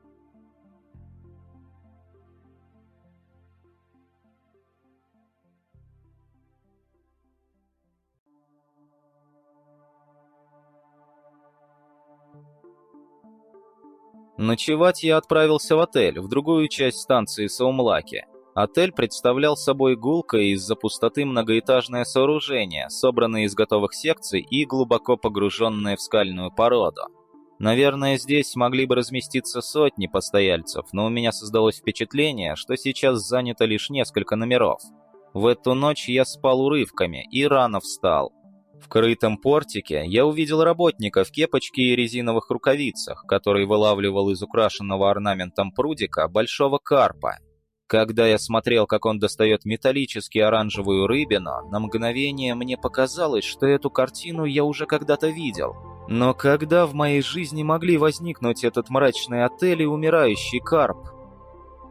Ночевать я отправился в отель, в другую часть станции Саумлаки. Отель представлял собой гулкое из-за пустоты многоэтажное сооружение, собранное из готовых секций и глубоко погруженное в скальную породу. Наверное, здесь могли бы разместиться сотни постояльцев, но у меня создалось впечатление, что сейчас занято лишь несколько номеров. В эту ночь я спал урывками и рано встал. В крытом портике я увидел работника в кепочке и резиновых рукавицах, который вылавливал из украшенного орнаментом прудика большого карпа. Когда я смотрел, как он достает металлически оранжевую рыбину, на мгновение мне показалось, что эту картину я уже когда-то видел. Но когда в моей жизни могли возникнуть этот мрачный отель и умирающий карп?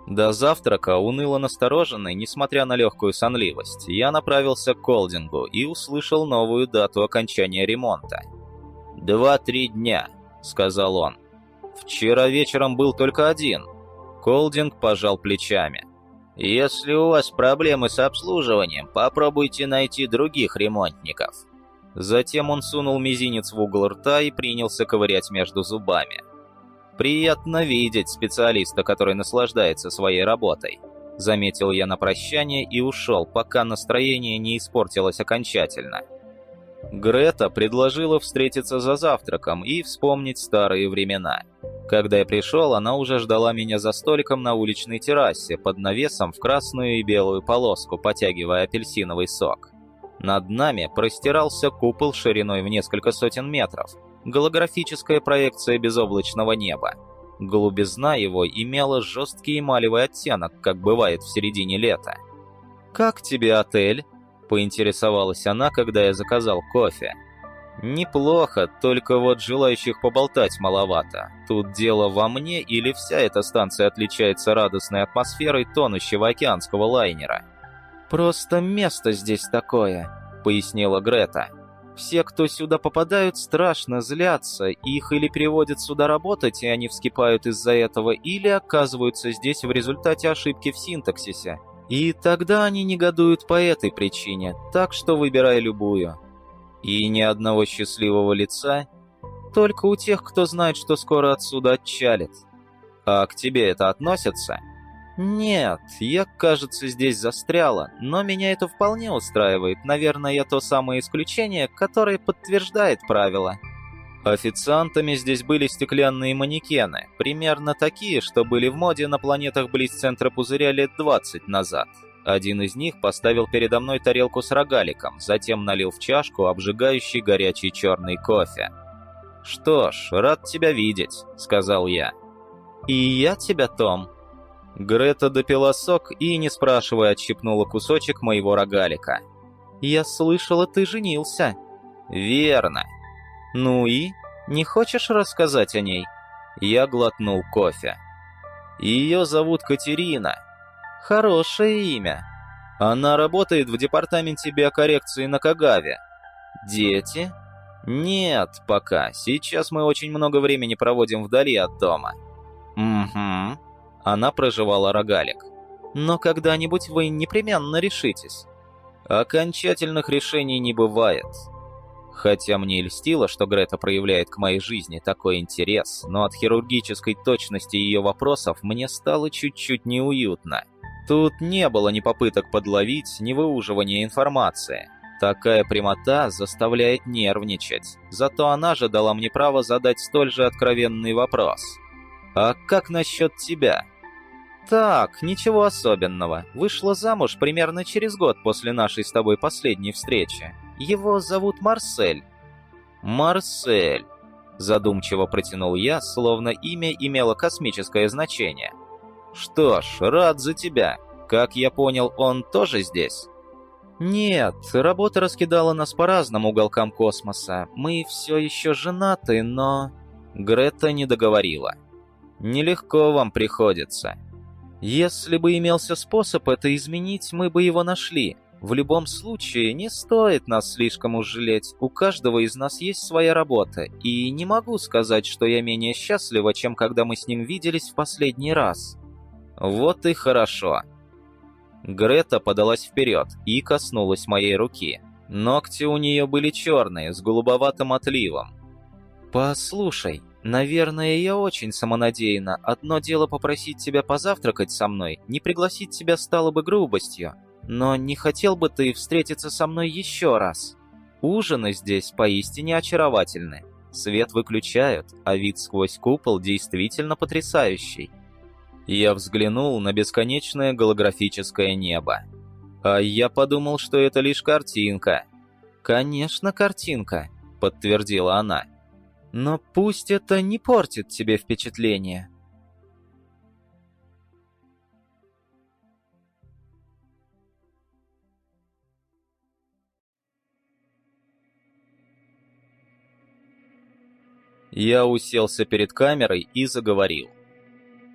До завтрака, уныло настороженный, несмотря на легкую сонливость, я направился к Колдингу и услышал новую дату окончания ремонта. «Два-три дня», — сказал он. «Вчера вечером был только один». Холдинг пожал плечами. «Если у вас проблемы с обслуживанием, попробуйте найти других ремонтников». Затем он сунул мизинец в угол рта и принялся ковырять между зубами. «Приятно видеть специалиста, который наслаждается своей работой», заметил я на прощание и ушел, пока настроение не испортилось окончательно. Грета предложила встретиться за завтраком и вспомнить старые времена. Когда я пришел, она уже ждала меня за столиком на уличной террасе под навесом в красную и белую полоску, потягивая апельсиновый сок. Над нами простирался купол шириной в несколько сотен метров, голографическая проекция безоблачного неба. Голубизна его имела жесткий эмалевый оттенок, как бывает в середине лета. «Как тебе отель?» – поинтересовалась она, когда я заказал кофе. «Неплохо, только вот желающих поболтать маловато. Тут дело во мне или вся эта станция отличается радостной атмосферой тонущего океанского лайнера?» «Просто место здесь такое», — пояснила Грета. «Все, кто сюда попадают, страшно злятся, их или приводят сюда работать, и они вскипают из-за этого, или оказываются здесь в результате ошибки в синтаксисе. И тогда они негодуют по этой причине, так что выбирай любую. И ни одного счастливого лица, только у тех, кто знает, что скоро отсюда отчалит. А к тебе это относится?» «Нет, я, кажется, здесь застряла, но меня это вполне устраивает. Наверное, я то самое исключение, которое подтверждает правило». Официантами здесь были стеклянные манекены, примерно такие, что были в моде на планетах близ центра пузыря лет 20 назад. Один из них поставил передо мной тарелку с рогаликом, затем налил в чашку обжигающий горячий черный кофе. «Что ж, рад тебя видеть», — сказал я. «И я тебя, Том», Грета допила сок и, не спрашивая, отщипнула кусочек моего рогалика. «Я слышала, ты женился». «Верно». «Ну и? Не хочешь рассказать о ней?» Я глотнул кофе. «Ее зовут Катерина. Хорошее имя. Она работает в департаменте биокоррекции на Кагаве. Дети?» «Нет, пока. Сейчас мы очень много времени проводим вдали от дома». «Угу», она проживала рогалик. «Но когда-нибудь вы непременно решитесь». «Окончательных решений не бывает», Хотя мне льстило, что Грета проявляет к моей жизни такой интерес, но от хирургической точности ее вопросов мне стало чуть-чуть неуютно. Тут не было ни попыток подловить, ни выуживания информации. Такая прямота заставляет нервничать. Зато она же дала мне право задать столь же откровенный вопрос. «А как насчет тебя?» «Так, ничего особенного. Вышла замуж примерно через год после нашей с тобой последней встречи. Его зовут Марсель». «Марсель», — задумчиво протянул я, словно имя имело космическое значение. «Что ж, рад за тебя. Как я понял, он тоже здесь?» «Нет, работа раскидала нас по разным уголкам космоса. Мы все еще женаты, но...» Грета не договорила. «Нелегко вам приходится. Если бы имелся способ это изменить, мы бы его нашли. В любом случае, не стоит нас слишком уж жалеть. У каждого из нас есть своя работа, и не могу сказать, что я менее счастлива, чем когда мы с ним виделись в последний раз. Вот и хорошо. Грета подалась вперед и коснулась моей руки. Ногти у нее были черные, с голубоватым отливом. «Послушай, Наверное, я очень самонадеянна. Одно дело попросить тебя позавтракать со мной, не пригласить тебя стало бы грубостью. Но не хотел бы ты встретиться со мной еще раз? Ужины здесь поистине очаровательны. Свет выключают, а вид сквозь купол действительно потрясающий. Я взглянул на бесконечное голографическое небо. А я подумал, что это лишь картинка. «Конечно, картинка», — подтвердила она. Но пусть это не портит тебе впечатление. Я уселся перед камерой и заговорил.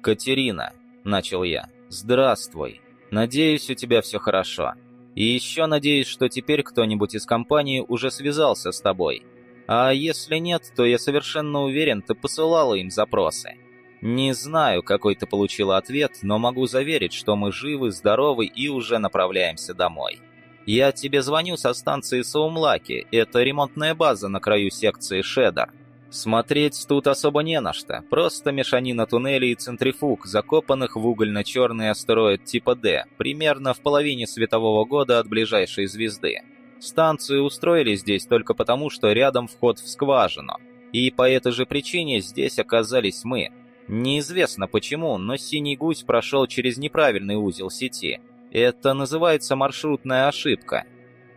«Катерина», — начал я, — «здравствуй. Надеюсь, у тебя все хорошо. И еще надеюсь, что теперь кто-нибудь из компании уже связался с тобой. А если нет, то я совершенно уверен, ты посылала им запросы. Не знаю, какой ты получила ответ, но могу заверить, что мы живы, здоровы и уже направляемся домой. Я тебе звоню со станции Саумлаки, это ремонтная база на краю секции Шедер. Смотреть тут особо не на что, просто мешанина туннелей и центрифуг, закопанных в угольно-черный астероид типа D, примерно в половине светового года от ближайшей звезды. Станцию устроили здесь только потому, что рядом вход в скважину, и по этой же причине здесь оказались мы. Неизвестно почему, но синий гусь прошел через неправильный узел сети. Это называется маршрутная ошибка.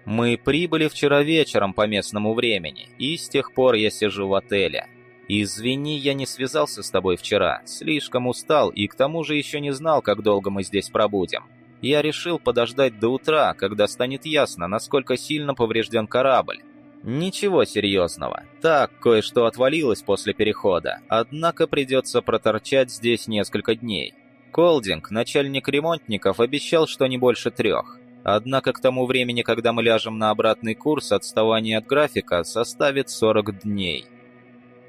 Мы прибыли вчера вечером по местному времени, и с тех пор я сижу в отеле. Извини, я не связался с тобой вчера, слишком устал и к тому же еще не знал, как долго мы здесь пробудем. Я решил подождать до утра, когда станет ясно, насколько сильно поврежден корабль. Ничего серьезного. Так, кое-что отвалилось после перехода, однако придется проторчать здесь несколько дней. Колдинг, начальник ремонтников, обещал, что не больше трех. Однако к тому времени, когда мы ляжем на обратный курс, отставание от графика составит 40 дней.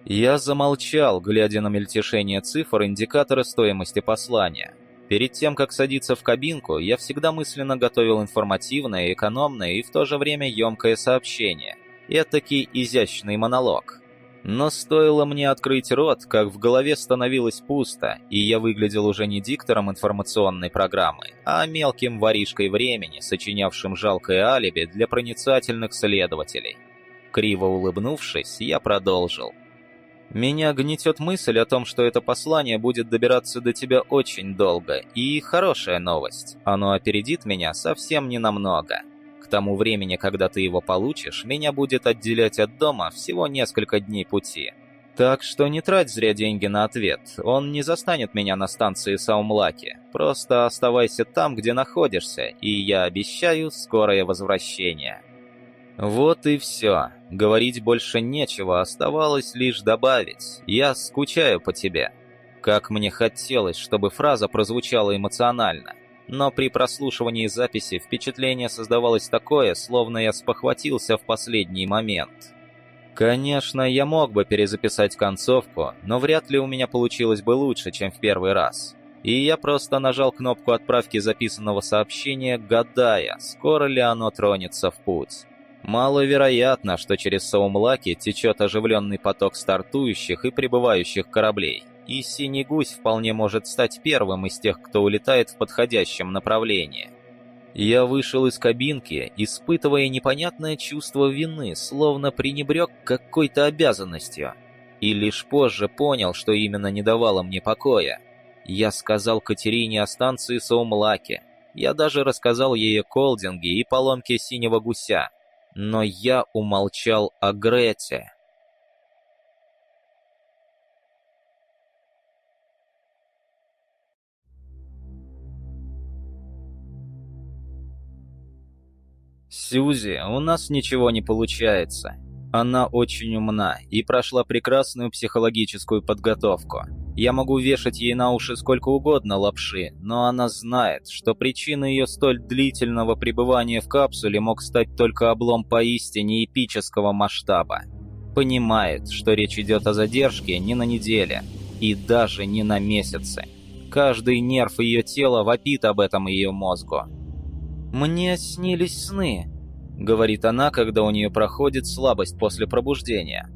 Я замолчал, глядя на мельтешение цифр индикатора стоимости послания. Перед тем, как садиться в кабинку, я всегда мысленно готовил информативное, экономное и в то же время емкое сообщение. Этакий изящный монолог. Но стоило мне открыть рот, как в голове становилось пусто, и я выглядел уже не диктором информационной программы, а мелким воришкой времени, сочинявшим жалкое алиби для проницательных следователей. Криво улыбнувшись, я продолжил. «Меня гнетет мысль о том, что это послание будет добираться до тебя очень долго, и хорошая новость, оно опередит меня совсем ненамного». К тому времени, когда ты его получишь, меня будет отделять от дома всего несколько дней пути. Так что не трать зря деньги на ответ, он не застанет меня на станции Саумлаки. Просто оставайся там, где находишься, и я обещаю скорое возвращение. Вот и все. Говорить больше нечего, оставалось лишь добавить. Я скучаю по тебе. Как мне хотелось, чтобы фраза прозвучала эмоционально но при прослушивании записи впечатление создавалось такое, словно я спохватился в последний момент. Конечно, я мог бы перезаписать концовку, но вряд ли у меня получилось бы лучше, чем в первый раз. И я просто нажал кнопку отправки записанного сообщения, гадая, скоро ли оно тронется в путь. Маловероятно, что через Саумлаки течет оживленный поток стартующих и прибывающих кораблей и Синий Гусь вполне может стать первым из тех, кто улетает в подходящем направлении. Я вышел из кабинки, испытывая непонятное чувство вины, словно пренебрег какой-то обязанностью. И лишь позже понял, что именно не давало мне покоя. Я сказал Катерине о станции Саумлаке. Я даже рассказал ей о колдинге и поломке синего гуся. Но я умолчал о Грете. Сьюзи, у нас ничего не получается. Она очень умна и прошла прекрасную психологическую подготовку. Я могу вешать ей на уши сколько угодно лапши, но она знает, что причиной ее столь длительного пребывания в капсуле мог стать только облом поистине эпического масштаба. Понимает, что речь идет о задержке не на неделе и даже не на месяцы. Каждый нерв ее тела вопит об этом ее мозгу. «Мне снились сны», — говорит она, когда у нее проходит слабость после пробуждения.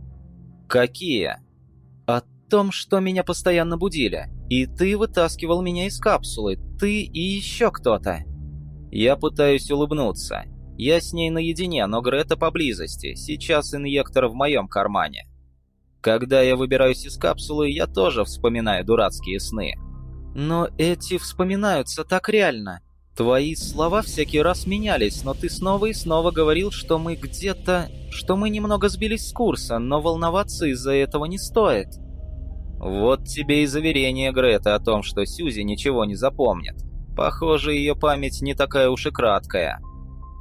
«Какие?» «О том, что меня постоянно будили. И ты вытаскивал меня из капсулы. Ты и еще кто-то». Я пытаюсь улыбнуться. Я с ней наедине, но Грета поблизости. Сейчас инъектор в моем кармане. Когда я выбираюсь из капсулы, я тоже вспоминаю дурацкие сны. Но эти вспоминаются так реально. Твои слова всякий раз менялись, но ты снова и снова говорил, что мы где-то... что мы немного сбились с курса, но волноваться из-за этого не стоит. Вот тебе и заверение Греты о том, что Сьюзи ничего не запомнит. Похоже, ее память не такая уж и краткая.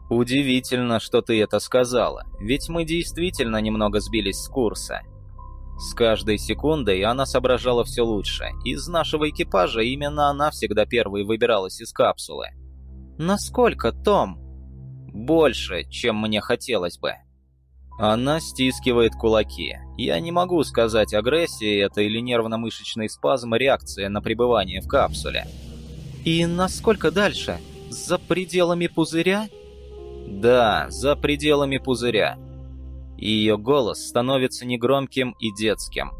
Удивительно, что ты это сказала, ведь мы действительно немного сбились с курса. С каждой секундой она соображала все лучше. Из нашего экипажа именно она всегда первой выбиралась из капсулы. «Насколько, Том?» «Больше, чем мне хотелось бы». Она стискивает кулаки. Я не могу сказать, агрессия это или нервно-мышечный спазм реакция на пребывание в капсуле. И насколько дальше? За пределами пузыря? Да, за пределами пузыря. Ее голос становится негромким и детским.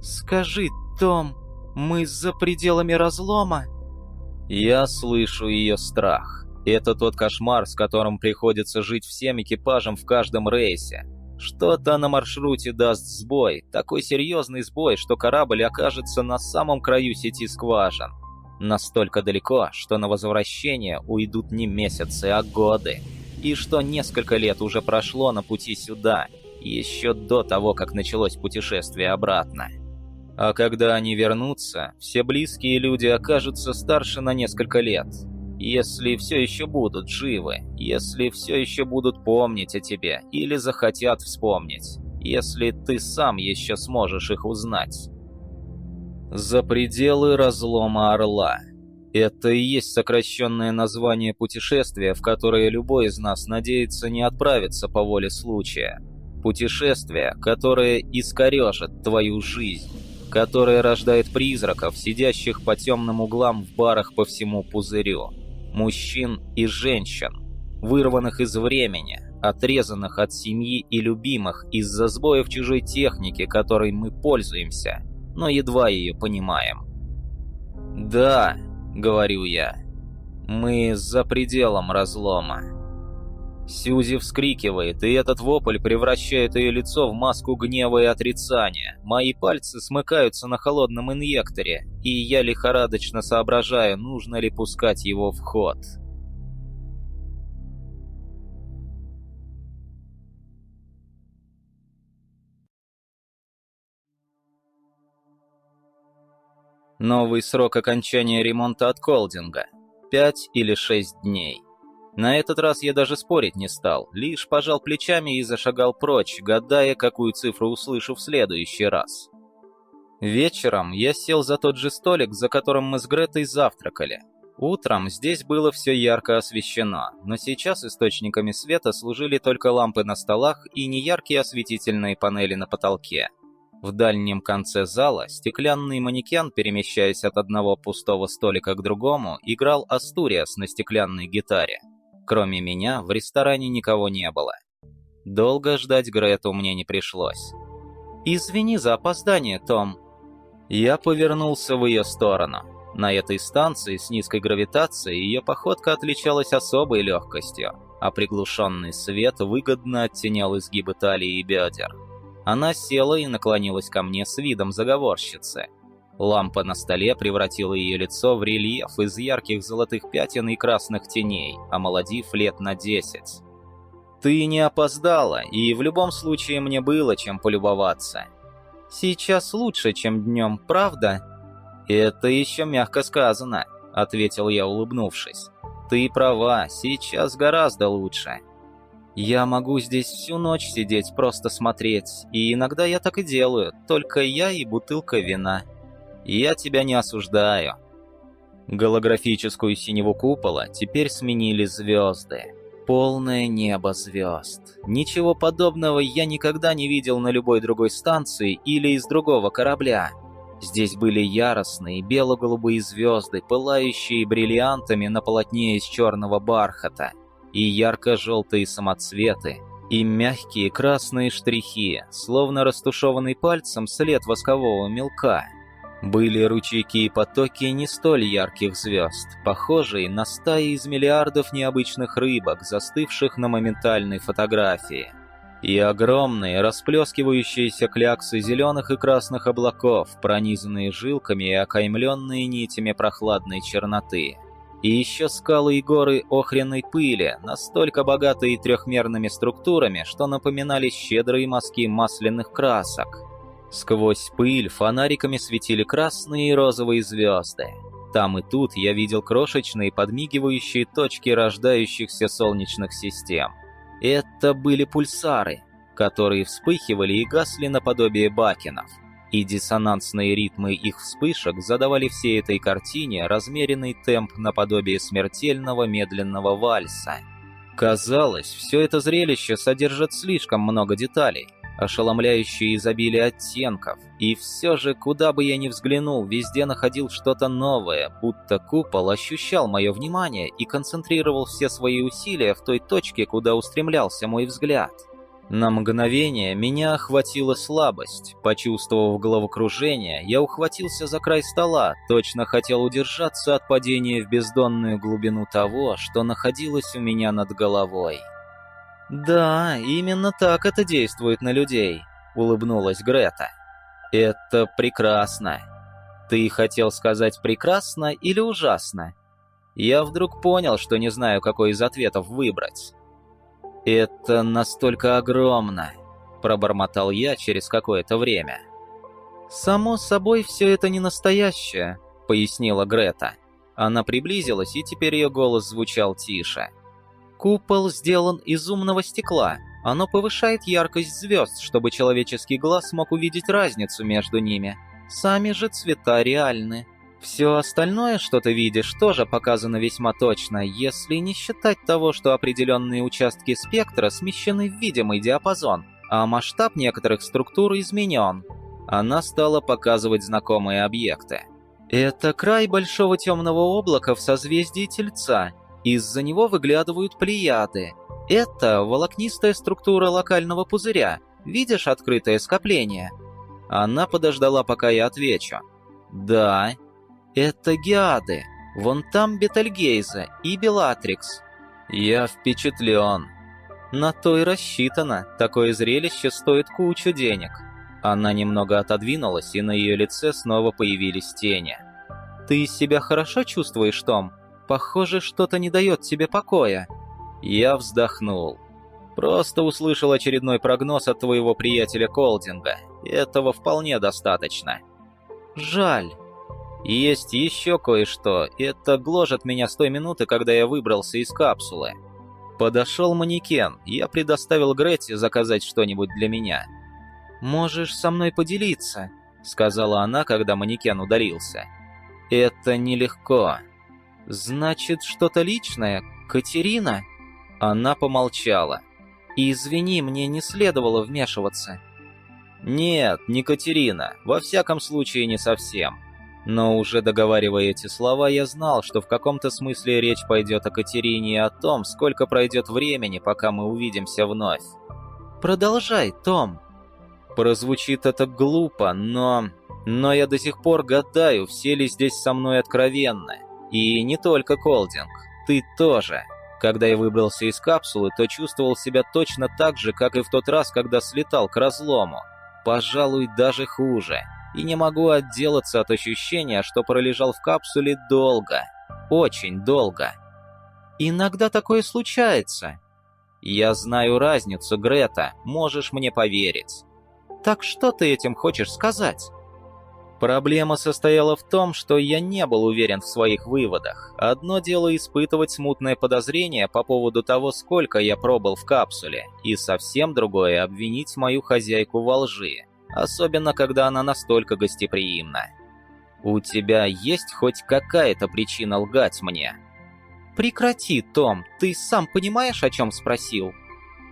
«Скажи, Том, мы за пределами разлома?» Я слышу ее страх. Это тот кошмар, с которым приходится жить всем экипажам в каждом рейсе. Что-то на маршруте даст сбой, такой серьезный сбой, что корабль окажется на самом краю сети скважин. Настолько далеко, что на возвращение уйдут не месяцы, а годы. И что несколько лет уже прошло на пути сюда, еще до того, как началось путешествие обратно. А когда они вернутся, все близкие люди окажутся старше на несколько лет. Если все еще будут живы, если все еще будут помнить о тебе или захотят вспомнить, если ты сам еще сможешь их узнать. За пределы разлома Орла. Это и есть сокращенное название путешествия, в которое любой из нас надеется не отправиться по воле случая. Путешествие, которое искорежит твою жизнь, которое рождает призраков, сидящих по темным углам в барах по всему пузырю. Мужчин и женщин, вырванных из времени, отрезанных от семьи и любимых из-за сбоев чужой техники, которой мы пользуемся – но едва ее понимаем. «Да», — говорю я, — «мы за пределом разлома». Сьюзи вскрикивает, и этот вопль превращает ее лицо в маску гнева и отрицания. Мои пальцы смыкаются на холодном инъекторе, и я лихорадочно соображаю, нужно ли пускать его в ход. Новый срок окончания ремонта от Колдинга. Пять или шесть дней. На этот раз я даже спорить не стал, лишь пожал плечами и зашагал прочь, гадая, какую цифру услышу в следующий раз. Вечером я сел за тот же столик, за которым мы с Гретой завтракали. Утром здесь было все ярко освещено, но сейчас источниками света служили только лампы на столах и неяркие осветительные панели на потолке. В дальнем конце зала стеклянный манекен, перемещаясь от одного пустого столика к другому, играл Астуриас на стеклянной гитаре. Кроме меня, в ресторане никого не было. Долго ждать Грету мне не пришлось. «Извини за опоздание, Том». Я повернулся в ее сторону. На этой станции с низкой гравитацией ее походка отличалась особой легкостью, а приглушенный свет выгодно оттенял изгибы талии и бедер. Она села и наклонилась ко мне с видом заговорщицы. Лампа на столе превратила ее лицо в рельеф из ярких золотых пятен и красных теней, омолодив лет на десять. «Ты не опоздала, и в любом случае мне было чем полюбоваться. Сейчас лучше, чем днем, правда?» «Это еще мягко сказано», — ответил я, улыбнувшись. «Ты права, сейчас гораздо лучше». Я могу здесь всю ночь сидеть, просто смотреть, и иногда я так и делаю, только я и бутылка вина. Я тебя не осуждаю. Голографическую синеву купола теперь сменили звезды. Полное небо звезд. Ничего подобного я никогда не видел на любой другой станции или из другого корабля. Здесь были яростные бело-голубые звезды, пылающие бриллиантами на полотне из черного бархата и ярко-желтые самоцветы, и мягкие красные штрихи, словно растушеванный пальцем след воскового мелка. Были ручейки и потоки не столь ярких звезд, похожие на стаи из миллиардов необычных рыбок, застывших на моментальной фотографии. И огромные, расплескивающиеся кляксы зеленых и красных облаков, пронизанные жилками и окаймленные нитями прохладной черноты. И еще скалы и горы охренной пыли, настолько богатые трехмерными структурами, что напоминали щедрые мазки масляных красок. Сквозь пыль фонариками светили красные и розовые звезды. Там и тут я видел крошечные подмигивающие точки рождающихся солнечных систем. Это были пульсары, которые вспыхивали и гасли наподобие бакенов и диссонансные ритмы их вспышек задавали всей этой картине размеренный темп наподобие смертельного медленного вальса. Казалось, все это зрелище содержит слишком много деталей, ошеломляющее изобилие оттенков, и все же, куда бы я ни взглянул, везде находил что-то новое, будто купол ощущал мое внимание и концентрировал все свои усилия в той точке, куда устремлялся мой взгляд. На мгновение меня охватила слабость. Почувствовав головокружение, я ухватился за край стола, точно хотел удержаться от падения в бездонную глубину того, что находилось у меня над головой. «Да, именно так это действует на людей», — улыбнулась Грета. «Это прекрасно. Ты хотел сказать прекрасно или ужасно?» Я вдруг понял, что не знаю, какой из ответов выбрать. «Это настолько огромно», — пробормотал я через какое-то время. «Само собой, все это не настоящее», — пояснила Грета. Она приблизилась, и теперь ее голос звучал тише. «Купол сделан из умного стекла. Оно повышает яркость звезд, чтобы человеческий глаз мог увидеть разницу между ними. Сами же цвета реальны. Все остальное, что ты видишь, тоже показано весьма точно, если не считать того, что определенные участки спектра смещены в видимый диапазон, а масштаб некоторых структур изменен. Она стала показывать знакомые объекты. Это край большого темного облака в созвездии Тельца. Из-за него выглядывают плеяды. Это волокнистая структура локального пузыря. Видишь открытое скопление? Она подождала, пока я отвечу. Да, это геады. Вон там Бетельгейза и Белатрикс. Я впечатлен. На то и рассчитано. Такое зрелище стоит кучу денег. Она немного отодвинулась, и на ее лице снова появились тени. «Ты себя хорошо чувствуешь, Том? Похоже, что-то не дает тебе покоя». Я вздохнул. Просто услышал очередной прогноз от твоего приятеля Колдинга. Этого вполне достаточно. Жаль. Есть еще кое-что, это гложет меня с той минуты, когда я выбрался из капсулы. Подошел манекен, я предоставил Грете заказать что-нибудь для меня. «Можешь со мной поделиться», — сказала она, когда манекен удалился. «Это нелегко». «Значит, что-то личное? Катерина?» Она помолчала. «Извини, мне не следовало вмешиваться». «Нет, не Катерина, во всяком случае не совсем. Но уже договаривая эти слова, я знал, что в каком-то смысле речь пойдет о Катерине и о том, сколько пройдет времени, пока мы увидимся вновь. «Продолжай, Том!» Прозвучит это глупо, но... Но я до сих пор гадаю, все ли здесь со мной откровенны. И не только Колдинг, ты тоже. Когда я выбрался из капсулы, то чувствовал себя точно так же, как и в тот раз, когда слетал к разлому. Пожалуй, даже хуже и не могу отделаться от ощущения, что пролежал в капсуле долго, очень долго. Иногда такое случается. Я знаю разницу, Грета, можешь мне поверить. Так что ты этим хочешь сказать? Проблема состояла в том, что я не был уверен в своих выводах. Одно дело испытывать смутное подозрение по поводу того, сколько я пробыл в капсуле, и совсем другое обвинить мою хозяйку во лжи особенно когда она настолько гостеприимна. У тебя есть хоть какая-то причина лгать мне? Прекрати, Том, ты сам понимаешь, о чем спросил?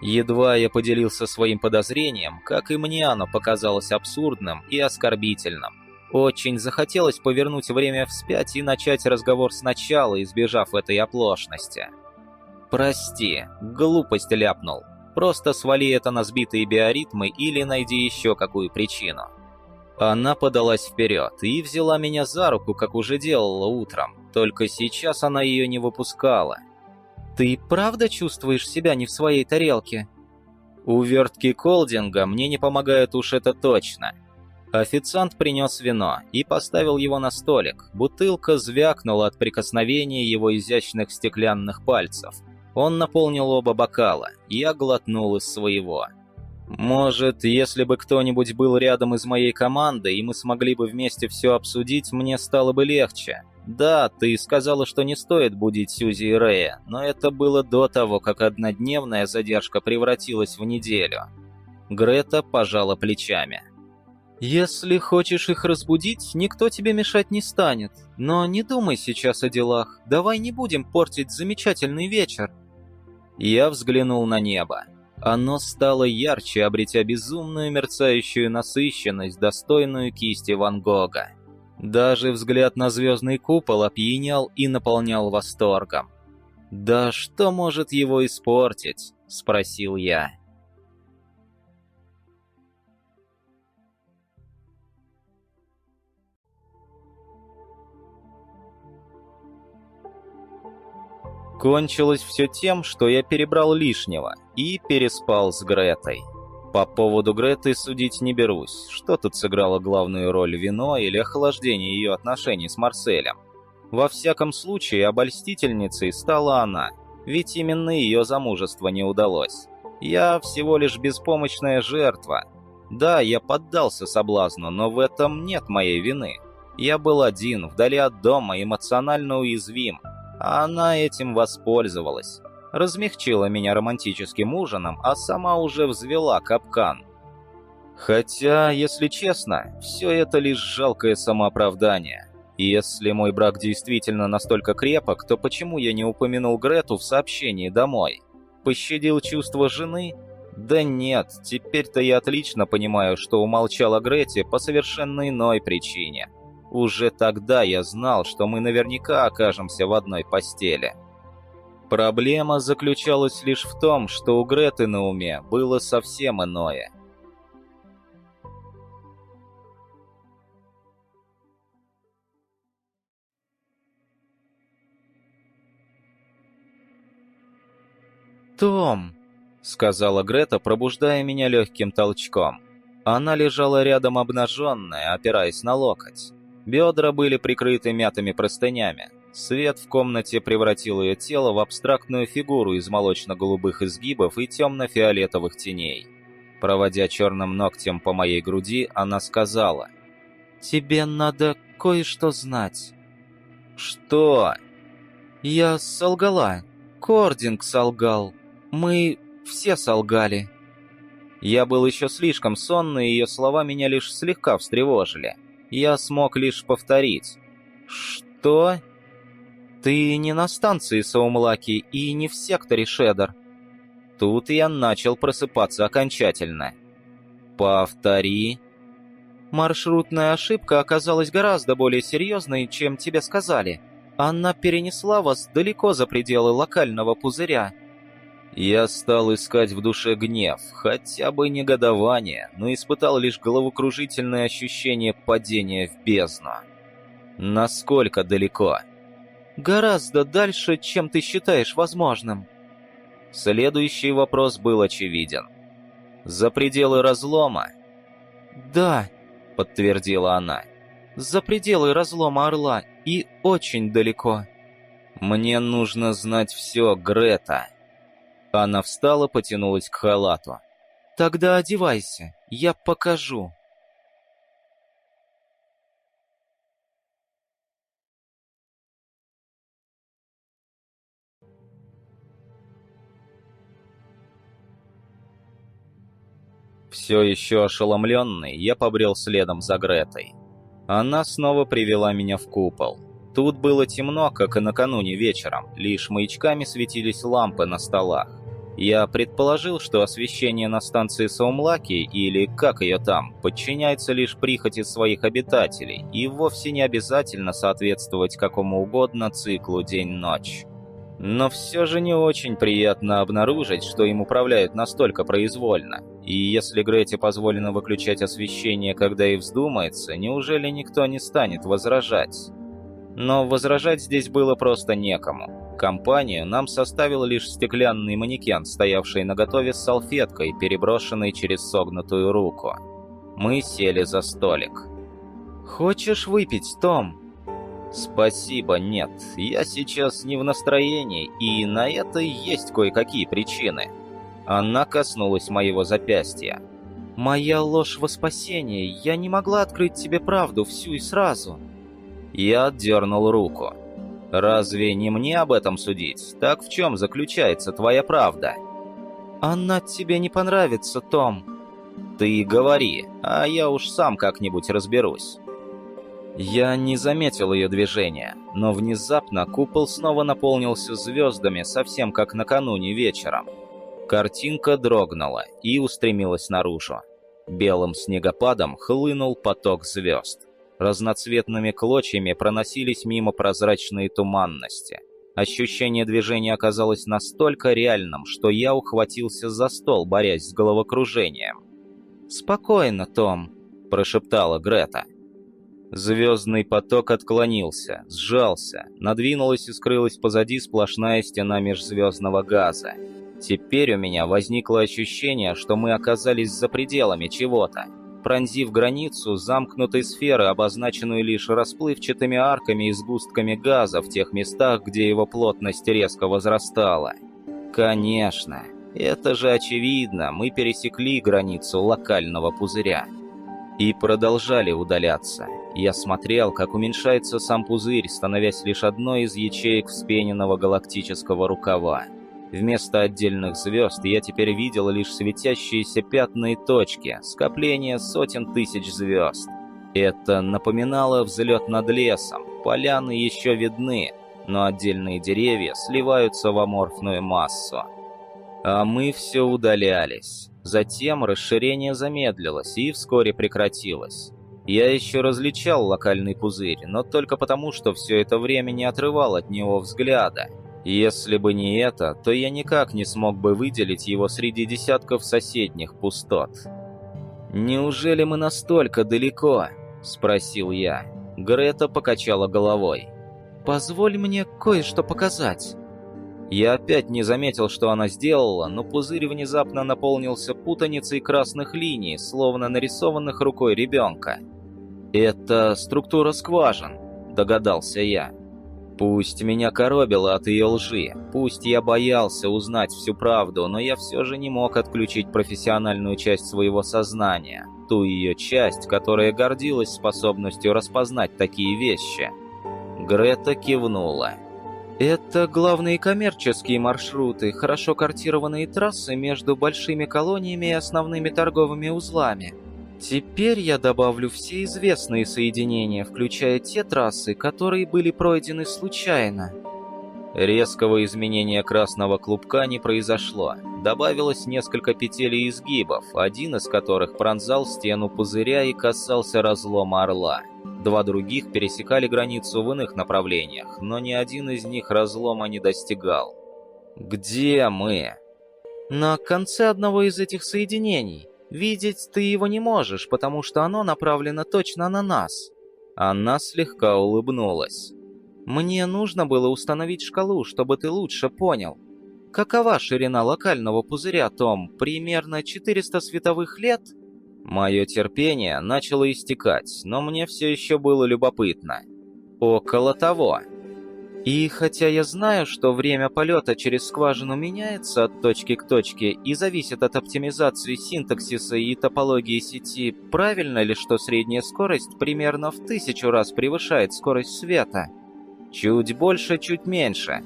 Едва я поделился своим подозрением, как и мне оно показалось абсурдным и оскорбительным. Очень захотелось повернуть время вспять и начать разговор сначала, избежав этой оплошности. «Прости, глупость ляпнул. Просто свали это на сбитые биоритмы или найди еще какую причину. Она подалась вперед и взяла меня за руку, как уже делала утром, только сейчас она ее не выпускала. «Ты правда чувствуешь себя не в своей тарелке?» Увертки колдинга мне не помогают уж это точно. Официант принес вино и поставил его на столик. Бутылка звякнула от прикосновения его изящных стеклянных пальцев – он наполнил оба бокала, я глотнул из своего. Может, если бы кто-нибудь был рядом из моей команды, и мы смогли бы вместе все обсудить, мне стало бы легче. Да, ты сказала, что не стоит будить Сьюзи и Рэя, но это было до того, как однодневная задержка превратилась в неделю. Грета пожала плечами. «Если хочешь их разбудить, никто тебе мешать не станет. Но не думай сейчас о делах. Давай не будем портить замечательный вечер. Я взглянул на небо. Оно стало ярче, обретя безумную мерцающую насыщенность, достойную кисти Ван Гога. Даже взгляд на звездный купол опьянял и наполнял восторгом. «Да что может его испортить?» – спросил я. Кончилось все тем, что я перебрал лишнего и переспал с Гретой. По поводу Греты судить не берусь, что тут сыграло главную роль вино или охлаждение ее отношений с Марселем. Во всяком случае, обольстительницей стала она, ведь именно ее замужество не удалось. Я всего лишь беспомощная жертва. Да, я поддался соблазну, но в этом нет моей вины. Я был один, вдали от дома, эмоционально уязвим, а она этим воспользовалась. Размягчила меня романтическим ужином, а сама уже взвела капкан. Хотя, если честно, все это лишь жалкое самооправдание. Если мой брак действительно настолько крепок, то почему я не упомянул Грету в сообщении домой? Пощадил чувства жены? Да нет, теперь-то я отлично понимаю, что умолчал о Грете по совершенно иной причине. Уже тогда я знал, что мы наверняка окажемся в одной постели. Проблема заключалась лишь в том, что у Греты на уме было совсем иное. «Том!» — сказала Грета, пробуждая меня легким толчком. Она лежала рядом обнаженная, опираясь на локоть. Бедра были прикрыты мятыми простынями. Свет в комнате превратил ее тело в абстрактную фигуру из молочно-голубых изгибов и темно-фиолетовых теней. Проводя черным ногтем по моей груди, она сказала, «Тебе надо кое-что знать». «Что?» «Я солгала. Кординг солгал. Мы все солгали». Я был еще слишком сонный, и ее слова меня лишь слегка встревожили я смог лишь повторить. «Что?» «Ты не на станции Саумлаки и не в секторе Шедер». Тут я начал просыпаться окончательно. «Повтори». «Маршрутная ошибка оказалась гораздо более серьезной, чем тебе сказали. Она перенесла вас далеко за пределы локального пузыря». Я стал искать в душе гнев, хотя бы негодование, но испытал лишь головокружительное ощущение падения в бездну. Насколько далеко? Гораздо дальше, чем ты считаешь возможным. Следующий вопрос был очевиден. За пределы разлома? Да, подтвердила она. За пределы разлома Орла и очень далеко. Мне нужно знать все, Грета. Она встала, потянулась к халату. «Тогда одевайся, я покажу». Все еще ошеломленный, я побрел следом за Гретой. Она снова привела меня в купол. Тут было темно, как и накануне вечером, лишь маячками светились лампы на столах. Я предположил, что освещение на станции Саумлаки, или как ее там, подчиняется лишь прихоти своих обитателей и вовсе не обязательно соответствовать какому угодно циклу день-ночь. Но все же не очень приятно обнаружить, что им управляют настолько произвольно. И если Грете позволено выключать освещение, когда ей вздумается, неужели никто не станет возражать? Но возражать здесь было просто некому. Компанию нам составил лишь стеклянный манекен, стоявший наготове с салфеткой, переброшенной через согнутую руку. Мы сели за столик. «Хочешь выпить, Том?» «Спасибо, нет. Я сейчас не в настроении, и на это есть кое-какие причины». Она коснулась моего запястья. «Моя ложь во спасение. Я не могла открыть тебе правду всю и сразу». Я отдернул руку. Разве не мне об этом судить? Так в чем заключается твоя правда? Она тебе не понравится, Том. Ты говори, а я уж сам как-нибудь разберусь. Я не заметил ее движения, но внезапно купол снова наполнился звездами, совсем как накануне вечером. Картинка дрогнула и устремилась наружу. Белым снегопадом хлынул поток звезд. Разноцветными клочьями проносились мимо прозрачные туманности. Ощущение движения оказалось настолько реальным, что я ухватился за стол, борясь с головокружением. «Спокойно, Том», – прошептала Грета. Звездный поток отклонился, сжался, надвинулась и скрылась позади сплошная стена межзвездного газа. Теперь у меня возникло ощущение, что мы оказались за пределами чего-то, пронзив границу замкнутой сферы, обозначенную лишь расплывчатыми арками и сгустками газа в тех местах, где его плотность резко возрастала. Конечно, это же очевидно, мы пересекли границу локального пузыря. И продолжали удаляться. Я смотрел, как уменьшается сам пузырь, становясь лишь одной из ячеек вспененного галактического рукава. Вместо отдельных звезд я теперь видел лишь светящиеся пятна и точки, скопление сотен тысяч звезд. Это напоминало взлет над лесом, поляны еще видны, но отдельные деревья сливаются в аморфную массу. А мы все удалялись. Затем расширение замедлилось и вскоре прекратилось. Я еще различал локальный пузырь, но только потому, что все это время не отрывал от него взгляда. Если бы не это, то я никак не смог бы выделить его среди десятков соседних пустот. «Неужели мы настолько далеко?» – спросил я. Грета покачала головой. «Позволь мне кое-что показать». Я опять не заметил, что она сделала, но пузырь внезапно наполнился путаницей красных линий, словно нарисованных рукой ребенка. «Это структура скважин», – догадался я. Пусть меня коробило от ее лжи, пусть я боялся узнать всю правду, но я все же не мог отключить профессиональную часть своего сознания, ту ее часть, которая гордилась способностью распознать такие вещи. Грета кивнула. Это главные коммерческие маршруты, хорошо картированные трассы между большими колониями и основными торговыми узлами. Теперь я добавлю все известные соединения, включая те трассы, которые были пройдены случайно. Резкого изменения красного клубка не произошло. Добавилось несколько петель и изгибов, один из которых пронзал стену пузыря и касался разлома орла. Два других пересекали границу в иных направлениях, но ни один из них разлома не достигал. «Где мы?» «На конце одного из этих соединений», Видеть ты его не можешь, потому что оно направлено точно на нас». Она слегка улыбнулась. «Мне нужно было установить шкалу, чтобы ты лучше понял. Какова ширина локального пузыря, Том? Примерно 400 световых лет?» Мое терпение начало истекать, но мне все еще было любопытно. «Около того», и хотя я знаю, что время полета через скважину меняется от точки к точке и зависит от оптимизации синтаксиса и топологии сети, правильно ли, что средняя скорость примерно в тысячу раз превышает скорость света? Чуть больше, чуть меньше.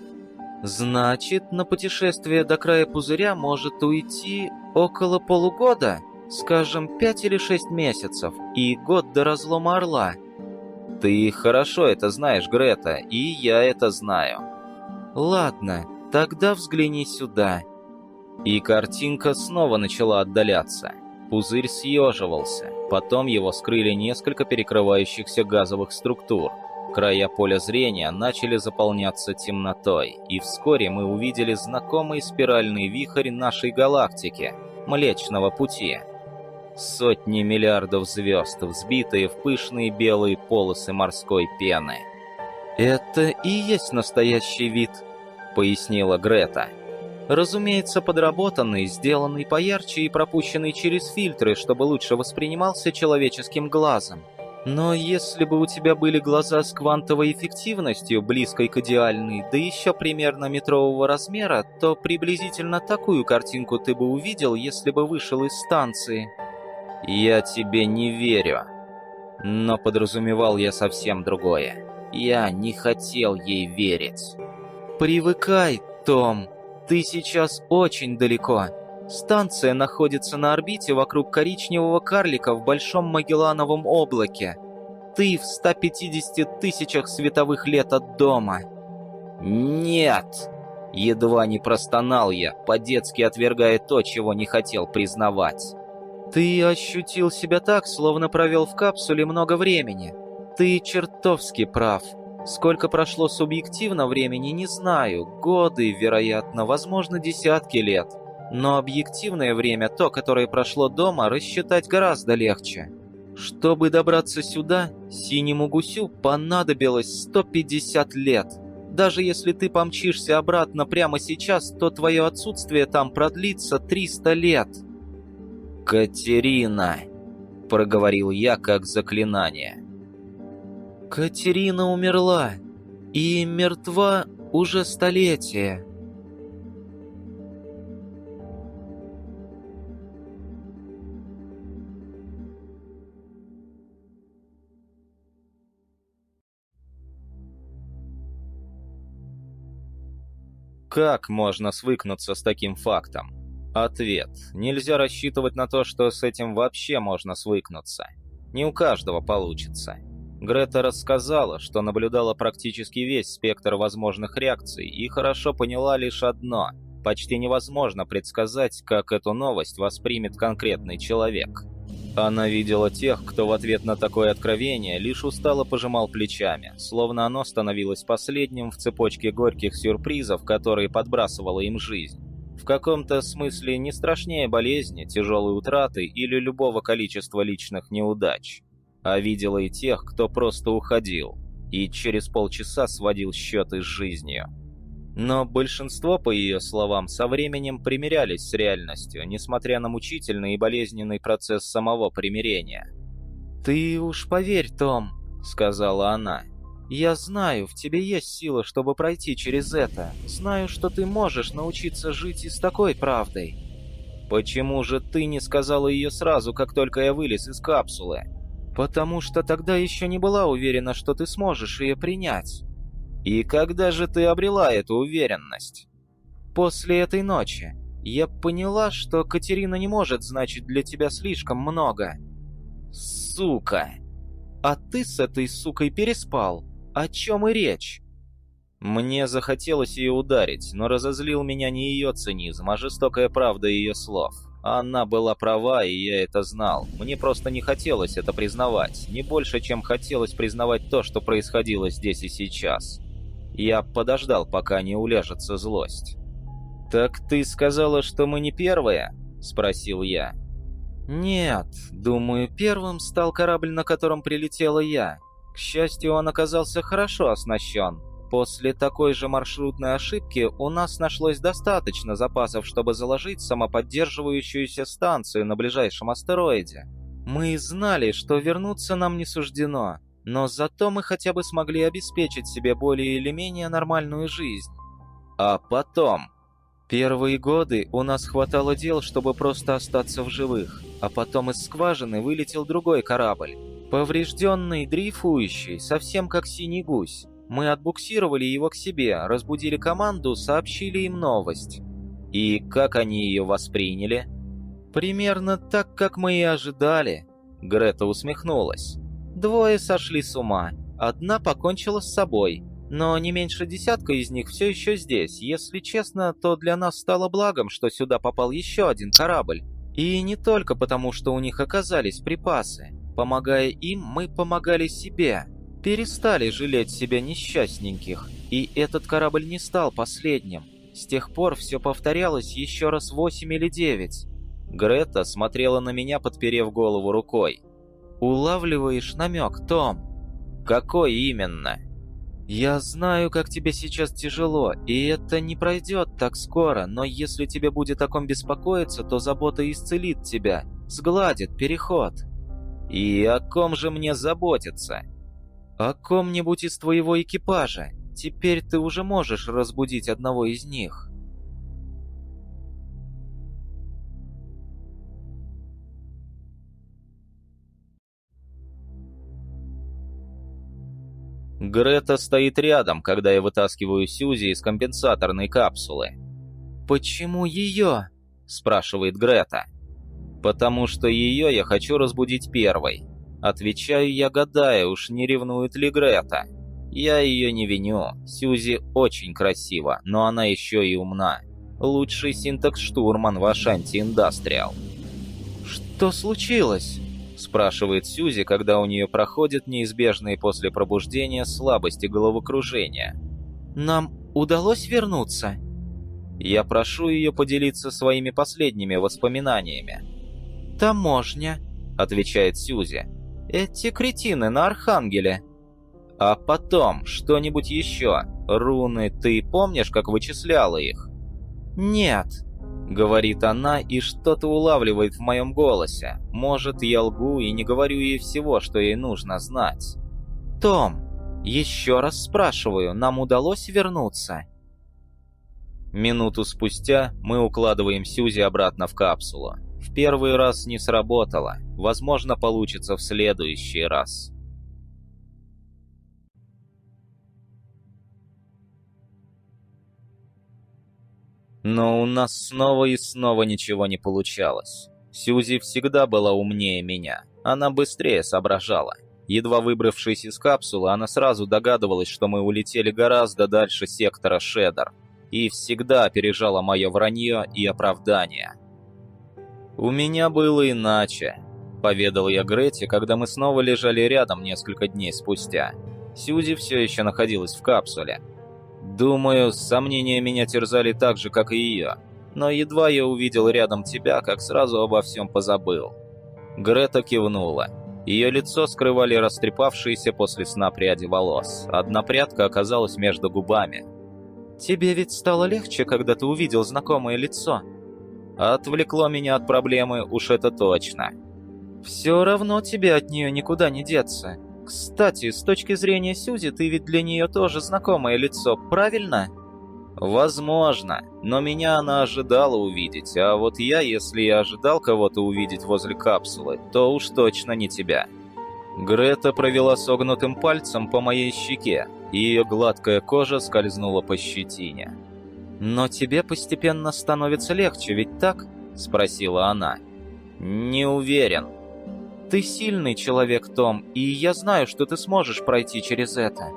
Значит, на путешествие до края пузыря может уйти около полугода, скажем, пять или шесть месяцев, и год до разлома Орла – ты хорошо это знаешь, Грета, и я это знаю. Ладно, тогда взгляни сюда. И картинка снова начала отдаляться. Пузырь съеживался, потом его скрыли несколько перекрывающихся газовых структур. Края поля зрения начали заполняться темнотой, и вскоре мы увидели знакомый спиральный вихрь нашей галактики – Млечного Пути – Сотни миллиардов звезд, взбитые в пышные белые полосы морской пены. «Это и есть настоящий вид», — пояснила Грета. «Разумеется, подработанный, сделанный поярче и пропущенный через фильтры, чтобы лучше воспринимался человеческим глазом. Но если бы у тебя были глаза с квантовой эффективностью, близкой к идеальной, да еще примерно метрового размера, то приблизительно такую картинку ты бы увидел, если бы вышел из станции». «Я тебе не верю». Но подразумевал я совсем другое. Я не хотел ей верить. «Привыкай, Том. Ты сейчас очень далеко. Станция находится на орбите вокруг коричневого карлика в Большом Магеллановом облаке. ты в 150 тысячах световых лет от дома. Нет! Едва не простонал я, по-детски отвергая то, чего не хотел признавать. Ты ощутил себя так, словно провел в капсуле много времени. Ты чертовски прав. Сколько прошло субъективно времени, не знаю. Годы, вероятно, возможно, десятки лет. Но объективное время, то, которое прошло дома, рассчитать гораздо легче. Чтобы добраться сюда, синему гусю понадобилось 150 лет. Даже если ты помчишься обратно прямо сейчас, то твое отсутствие там продлится 300 лет. «Катерина!» – проговорил я как заклинание. «Катерина умерла, и мертва уже столетие». Как можно свыкнуться с таким фактом? Ответ. Нельзя рассчитывать на то, что с этим вообще можно свыкнуться. Не у каждого получится. Грета рассказала, что наблюдала практически весь спектр возможных реакций и хорошо поняла лишь одно. Почти невозможно предсказать, как эту новость воспримет конкретный человек. Она видела тех, кто в ответ на такое откровение лишь устало пожимал плечами, словно оно становилось последним в цепочке горьких сюрпризов, которые подбрасывала им жизнь. В каком-то смысле не страшнее болезни, тяжелой утраты или любого количества личных неудач. А видела и тех, кто просто уходил, и через полчаса сводил счеты с жизнью. Но большинство, по ее словам, со временем примирялись с реальностью, несмотря на мучительный и болезненный процесс самого примирения. «Ты уж поверь, Том», — сказала она. «Я знаю, в тебе есть сила, чтобы пройти через это. Знаю, что ты можешь научиться жить и с такой правдой». «Почему же ты не сказала ее сразу, как только я вылез из капсулы?» «Потому что тогда еще не была уверена, что ты сможешь ее принять». «И когда же ты обрела эту уверенность?» «После этой ночи. Я поняла, что Катерина не может значить для тебя слишком много». «Сука!» «А ты с этой сукой переспал. О чем и речь?» Мне захотелось ее ударить, но разозлил меня не ее цинизм, а жестокая правда ее слов. Она была права, и я это знал. Мне просто не хотелось это признавать. Не больше, чем хотелось признавать то, что происходило здесь и сейчас. Я подождал, пока не уляжется злость. «Так ты сказала, что мы не первые?» – спросил я. «Нет, думаю, первым стал корабль, на котором прилетела я. К счастью, он оказался хорошо оснащен. После такой же маршрутной ошибки у нас нашлось достаточно запасов, чтобы заложить самоподдерживающуюся станцию на ближайшем астероиде. Мы знали, что вернуться нам не суждено, но зато мы хотя бы смогли обеспечить себе более или менее нормальную жизнь. А потом... Первые годы у нас хватало дел, чтобы просто остаться в живых, а потом из скважины вылетел другой корабль. Поврежденный, дрейфующий, совсем как синий гусь. Мы отбуксировали его к себе, разбудили команду, сообщили им новость. И как они ее восприняли? Примерно так, как мы и ожидали. Грета усмехнулась. Двое сошли с ума. Одна покончила с собой. Но не меньше десятка из них все еще здесь. Если честно, то для нас стало благом, что сюда попал еще один корабль. И не только потому, что у них оказались припасы. Помогая им, мы помогали себе. Перестали жалеть себя несчастненьких. И этот корабль не стал последним. С тех пор все повторялось еще раз восемь или девять. Грета смотрела на меня, подперев голову рукой. Улавливаешь намек, Том? Какой именно? Я знаю, как тебе сейчас тяжело, и это не пройдет так скоро, но если тебе будет о ком беспокоиться, то забота исцелит тебя, сгладит переход. И о ком же мне заботиться? О ком-нибудь из твоего экипажа. Теперь ты уже можешь разбудить одного из них. Грета стоит рядом, когда я вытаскиваю Сьюзи из компенсаторной капсулы. «Почему ее?» – спрашивает Грета. «Потому что ее я хочу разбудить первой». Отвечаю я, гадая, уж не ревнует ли Грета. Я ее не виню. Сьюзи очень красива, но она еще и умна. Лучший синтекс-штурман в Ашанти Индастриал. «Что случилось?» – спрашивает Сьюзи, когда у нее проходят неизбежные после пробуждения слабости головокружения. «Нам удалось вернуться?» Я прошу ее поделиться своими последними воспоминаниями. «Таможня», — отвечает Сьюзи. «Эти кретины на Архангеле». «А потом что-нибудь еще? Руны, ты помнишь, как вычисляла их?» «Нет», — говорит она и что-то улавливает в моем голосе. Может, я лгу и не говорю ей всего, что ей нужно знать. «Том, еще раз спрашиваю, нам удалось вернуться?» Минуту спустя мы укладываем Сьюзи обратно в капсулу. В первый раз не сработало. Возможно, получится в следующий раз. Но у нас снова и снова ничего не получалось. Сьюзи всегда была умнее меня. Она быстрее соображала. Едва выбравшись из капсулы, она сразу догадывалась, что мы улетели гораздо дальше сектора Шедер и всегда опережала мое вранье и оправдание. «У меня было иначе», — поведал я Грете, когда мы снова лежали рядом несколько дней спустя. Сьюзи все еще находилась в капсуле. Думаю, сомнения меня терзали так же, как и ее. Но едва я увидел рядом тебя, как сразу обо всем позабыл. Грета кивнула. Ее лицо скрывали растрепавшиеся после сна пряди волос. Одна прядка оказалась между губами, «Тебе ведь стало легче, когда ты увидел знакомое лицо?» «Отвлекло меня от проблемы, уж это точно». «Все равно тебе от нее никуда не деться. Кстати, с точки зрения Сюзи, ты ведь для нее тоже знакомое лицо, правильно?» «Возможно, но меня она ожидала увидеть, а вот я, если я ожидал кого-то увидеть возле капсулы, то уж точно не тебя». Грета провела согнутым пальцем по моей щеке, и ее гладкая кожа скользнула по щетине. «Но тебе постепенно становится легче, ведь так?» – спросила она. «Не уверен». «Ты сильный человек, Том, и я знаю, что ты сможешь пройти через это».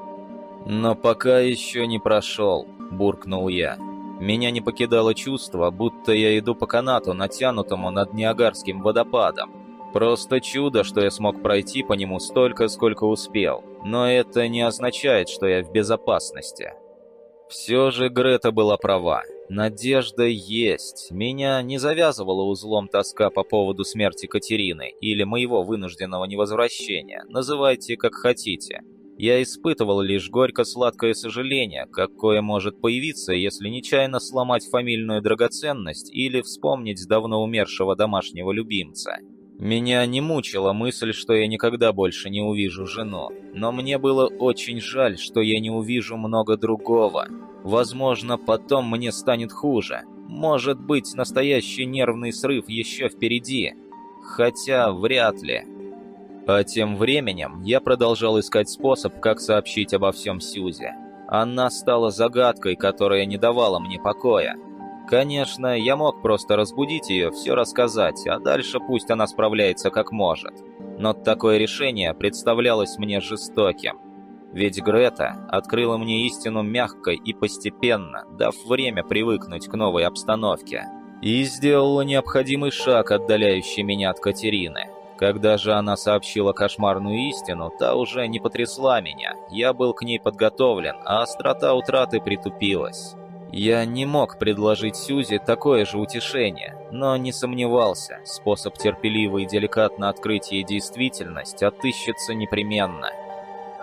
«Но пока еще не прошел», – буркнул я. Меня не покидало чувство, будто я иду по канату, натянутому над Ниагарским водопадом. Просто чудо, что я смог пройти по нему столько, сколько успел. Но это не означает, что я в безопасности. Все же Грета была права. Надежда есть. Меня не завязывала узлом тоска по поводу смерти Катерины или моего вынужденного невозвращения. Называйте как хотите. Я испытывал лишь горько-сладкое сожаление, какое может появиться, если нечаянно сломать фамильную драгоценность или вспомнить давно умершего домашнего любимца. Меня не мучила мысль, что я никогда больше не увижу жену, но мне было очень жаль, что я не увижу много другого. Возможно, потом мне станет хуже. Может быть, настоящий нервный срыв еще впереди. Хотя вряд ли. А тем временем я продолжал искать способ, как сообщить обо всем Сьюзе. Она стала загадкой, которая не давала мне покоя. Конечно, я мог просто разбудить ее, все рассказать, а дальше пусть она справляется как может. Но такое решение представлялось мне жестоким. Ведь Грета открыла мне истину мягко и постепенно, дав время привыкнуть к новой обстановке. И сделала необходимый шаг, отдаляющий меня от Катерины. Когда же она сообщила кошмарную истину, та уже не потрясла меня. Я был к ней подготовлен, а острота утраты притупилась. Я не мог предложить Сюзи такое же утешение, но не сомневался, способ терпеливо и деликатно открыть ей действительность отыщется непременно.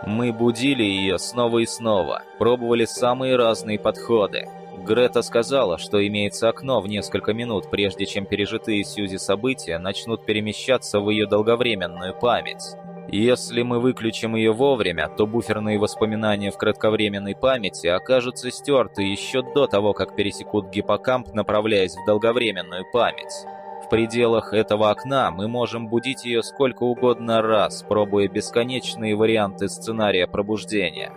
Мы будили ее снова и снова, пробовали самые разные подходы. Грета сказала, что имеется окно в несколько минут, прежде чем пережитые Сьюзи события начнут перемещаться в ее долговременную память. Если мы выключим ее вовремя, то буферные воспоминания в кратковременной памяти окажутся стерты еще до того, как пересекут гиппокамп, направляясь в долговременную память. В пределах этого окна мы можем будить ее сколько угодно раз, пробуя бесконечные варианты сценария пробуждения.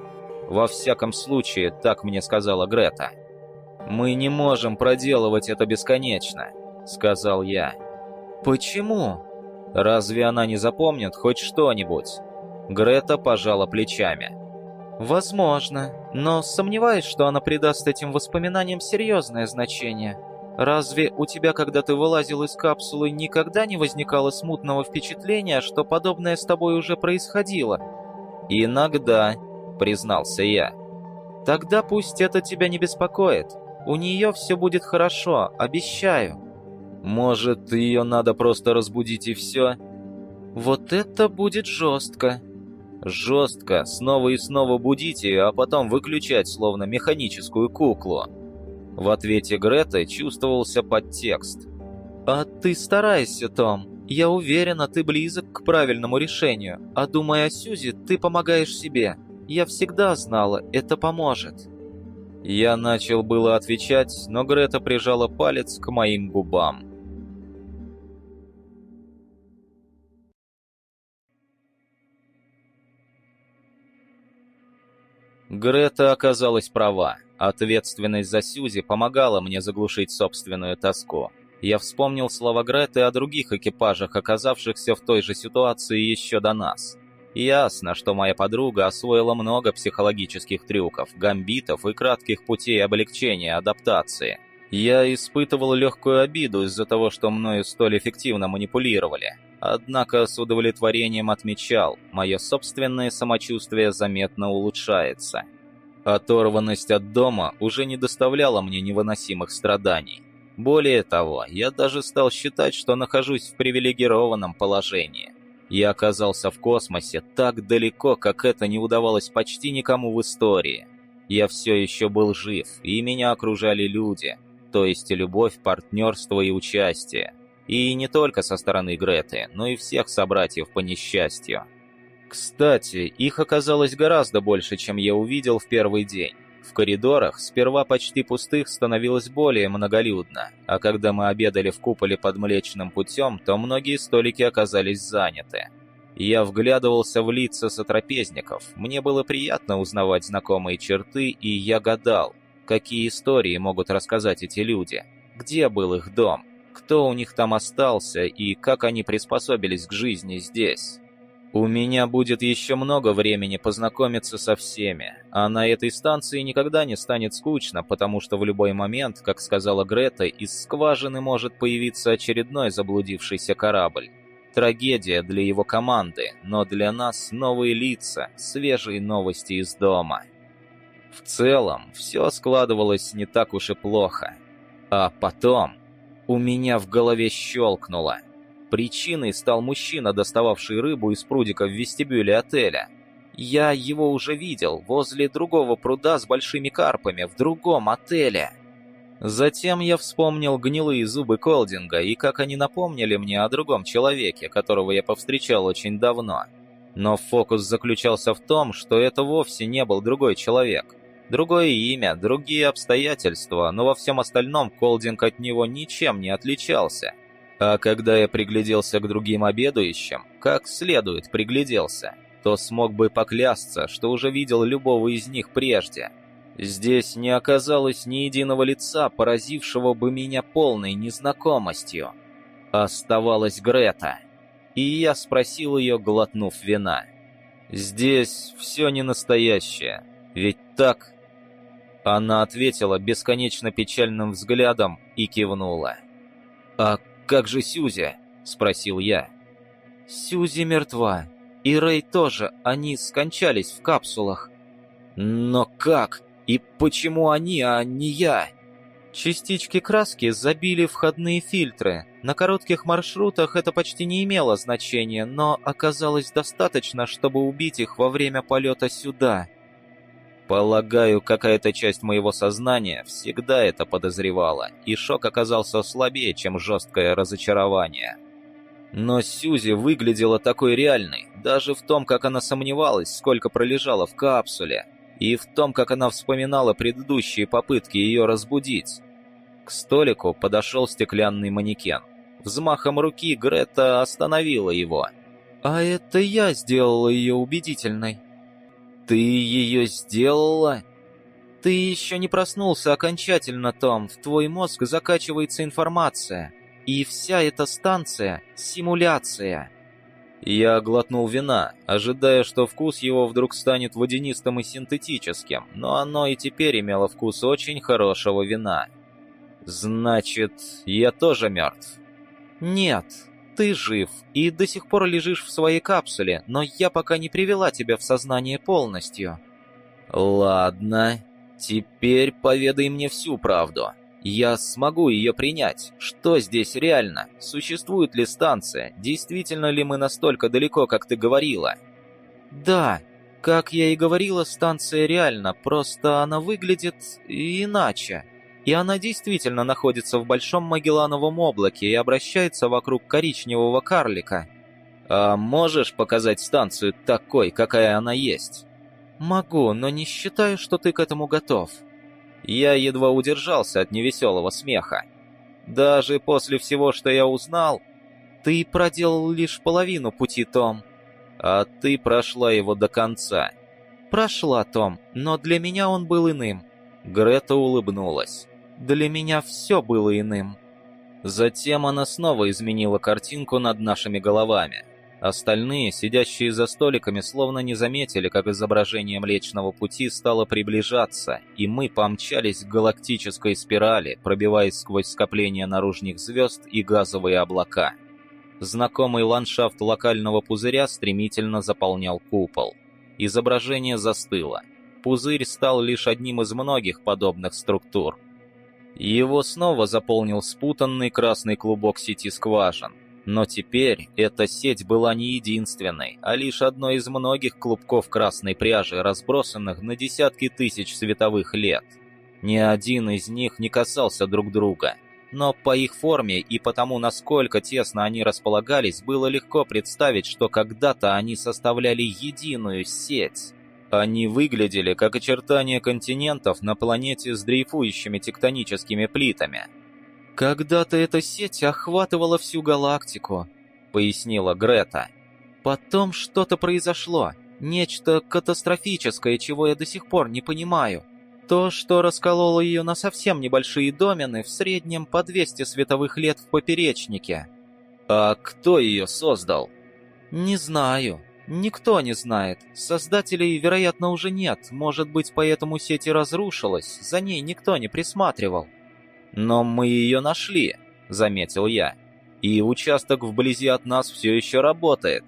Во всяком случае, так мне сказала Грета. «Мы не можем проделывать это бесконечно», — сказал я. «Почему?» Разве она не запомнит хоть что-нибудь? Грета пожала плечами. Возможно, но сомневаюсь, что она придаст этим воспоминаниям серьезное значение. Разве у тебя, когда ты вылазил из капсулы, никогда не возникало смутного впечатления, что подобное с тобой уже происходило? Иногда, признался я. Тогда пусть это тебя не беспокоит. У нее все будет хорошо, обещаю. Может, ее надо просто разбудить и все? Вот это будет жестко. Жестко, снова и снова будить ее, а потом выключать, словно механическую куклу. В ответе Греты чувствовался подтекст. «А ты старайся, Том. Я уверена, ты близок к правильному решению. А думая о Сюзи, ты помогаешь себе. Я всегда знала, это поможет». Я начал было отвечать, но Грета прижала палец к моим губам. Грета оказалась права. Ответственность за Сьюзи помогала мне заглушить собственную тоску. Я вспомнил слова Греты о других экипажах, оказавшихся в той же ситуации еще до нас. Ясно, что моя подруга освоила много психологических трюков, гамбитов и кратких путей облегчения адаптации. Я испытывал легкую обиду из-за того, что мною столь эффективно манипулировали. Однако с удовлетворением отмечал, мое собственное самочувствие заметно улучшается. Оторванность от дома уже не доставляла мне невыносимых страданий. Более того, я даже стал считать, что нахожусь в привилегированном положении. Я оказался в космосе так далеко, как это не удавалось почти никому в истории. Я все еще был жив, и меня окружали люди, то есть любовь, партнерство и участие. И не только со стороны Греты, но и всех собратьев по несчастью. Кстати, их оказалось гораздо больше, чем я увидел в первый день. В коридорах, сперва почти пустых, становилось более многолюдно, а когда мы обедали в куполе под Млечным путем, то многие столики оказались заняты. Я вглядывался в лица сотрапезников, мне было приятно узнавать знакомые черты, и я гадал, какие истории могут рассказать эти люди, где был их дом, кто у них там остался и как они приспособились к жизни здесь. У меня будет еще много времени познакомиться со всеми, а на этой станции никогда не станет скучно, потому что в любой момент, как сказала Грета, из скважины может появиться очередной заблудившийся корабль. Трагедия для его команды, но для нас новые лица, свежие новости из дома. В целом, все складывалось не так уж и плохо. А потом у меня в голове щелкнуло. Причиной стал мужчина, достававший рыбу из прудика в вестибюле отеля. Я его уже видел возле другого пруда с большими карпами в другом отеле. Затем я вспомнил гнилые зубы Колдинга и как они напомнили мне о другом человеке, которого я повстречал очень давно. Но фокус заключался в том, что это вовсе не был другой человек. Другое имя, другие обстоятельства, но во всем остальном Колдинг от него ничем не отличался. А когда я пригляделся к другим обедающим, как следует пригляделся, то смог бы поклясться, что уже видел любого из них прежде. Здесь не оказалось ни единого лица, поразившего бы меня полной незнакомостью. Оставалась Грета. И я спросил ее, глотнув вина. «Здесь все не настоящее, ведь так?» Она ответила бесконечно печальным взглядом и кивнула. «А как же Сюзи?» – спросил я. «Сюзи мертва. И Рэй тоже. Они скончались в капсулах». «Но как? И почему они, а не я?» Частички краски забили входные фильтры. На коротких маршрутах это почти не имело значения, но оказалось достаточно, чтобы убить их во время полета сюда. Полагаю, какая-то часть моего сознания всегда это подозревала, и шок оказался слабее, чем жесткое разочарование. Но Сьюзи выглядела такой реальной, даже в том, как она сомневалась, сколько пролежала в капсуле, и в том, как она вспоминала предыдущие попытки ее разбудить. К столику подошел стеклянный манекен. Взмахом руки Грета остановила его. «А это я сделала ее убедительной», «Ты ее сделала?» «Ты еще не проснулся окончательно, Том. В твой мозг закачивается информация. И вся эта станция — симуляция. Я глотнул вина, ожидая, что вкус его вдруг станет водянистым и синтетическим, но оно и теперь имело вкус очень хорошего вина. Значит, я тоже мертв? Нет, ты жив и до сих пор лежишь в своей капсуле, но я пока не привела тебя в сознание полностью. Ладно, теперь поведай мне всю правду. Я смогу ее принять. Что здесь реально? Существует ли станция? Действительно ли мы настолько далеко, как ты говорила? Да, как я и говорила, станция реальна, просто она выглядит иначе. И она действительно находится в Большом Магеллановом облаке и обращается вокруг коричневого карлика. А можешь показать станцию такой, какая она есть? Могу, но не считаю, что ты к этому готов. Я едва удержался от невеселого смеха. Даже после всего, что я узнал, ты проделал лишь половину пути, Том. А ты прошла его до конца. Прошла, Том, но для меня он был иным. Грета улыбнулась. Для меня все было иным. Затем она снова изменила картинку над нашими головами. Остальные, сидящие за столиками, словно не заметили, как изображение Млечного Пути стало приближаться, и мы помчались к галактической спирали, пробиваясь сквозь скопления наружных звезд и газовые облака. Знакомый ландшафт локального пузыря стремительно заполнял купол. Изображение застыло. Пузырь стал лишь одним из многих подобных структур. Его снова заполнил спутанный красный клубок сети скважин, но теперь эта сеть была не единственной, а лишь одной из многих клубков красной пряжи, разбросанных на десятки тысяч световых лет. Ни один из них не касался друг друга, но по их форме и потому, насколько тесно они располагались, было легко представить, что когда-то они составляли единую сеть. Они выглядели как очертания континентов на планете с дрейфующими тектоническими плитами – «Когда-то эта сеть охватывала всю галактику», — пояснила Грета. «Потом что-то произошло, нечто катастрофическое, чего я до сих пор не понимаю. То, что раскололо ее на совсем небольшие домены, в среднем по 200 световых лет в поперечнике». «А кто ее создал?» «Не знаю. Никто не знает. Создателей, вероятно, уже нет. Может быть, поэтому сеть и разрушилась. За ней никто не присматривал». «Но мы ее нашли», — заметил я. «И участок вблизи от нас все еще работает».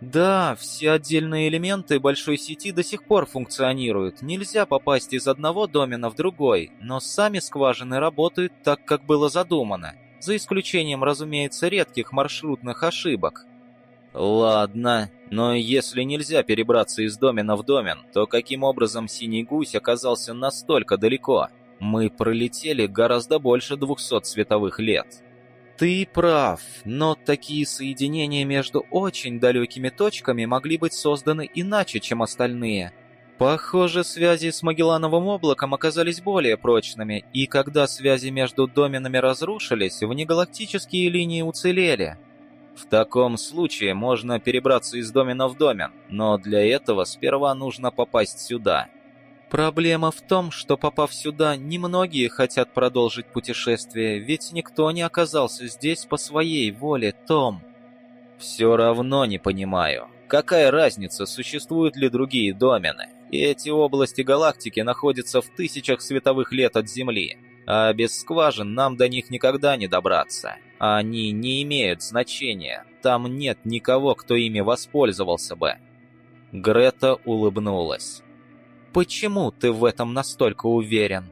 «Да, все отдельные элементы большой сети до сих пор функционируют. Нельзя попасть из одного домена в другой, но сами скважины работают так, как было задумано, за исключением, разумеется, редких маршрутных ошибок». «Ладно, но если нельзя перебраться из домена в домен, то каким образом Синий Гусь оказался настолько далеко?» Мы пролетели гораздо больше 200 световых лет. Ты прав, но такие соединения между очень далекими точками могли быть созданы иначе, чем остальные. Похоже, связи с Магеллановым облаком оказались более прочными, и когда связи между доменами разрушились, внегалактические линии уцелели. В таком случае можно перебраться из домена в домен, но для этого сперва нужно попасть сюда. Проблема в том, что попав сюда, немногие хотят продолжить путешествие, ведь никто не оказался здесь по своей воле, Том. Все равно не понимаю, какая разница, существуют ли другие домены. Эти области галактики находятся в тысячах световых лет от Земли, а без скважин нам до них никогда не добраться. Они не имеют значения, там нет никого, кто ими воспользовался бы. Грета улыбнулась. Почему ты в этом настолько уверен?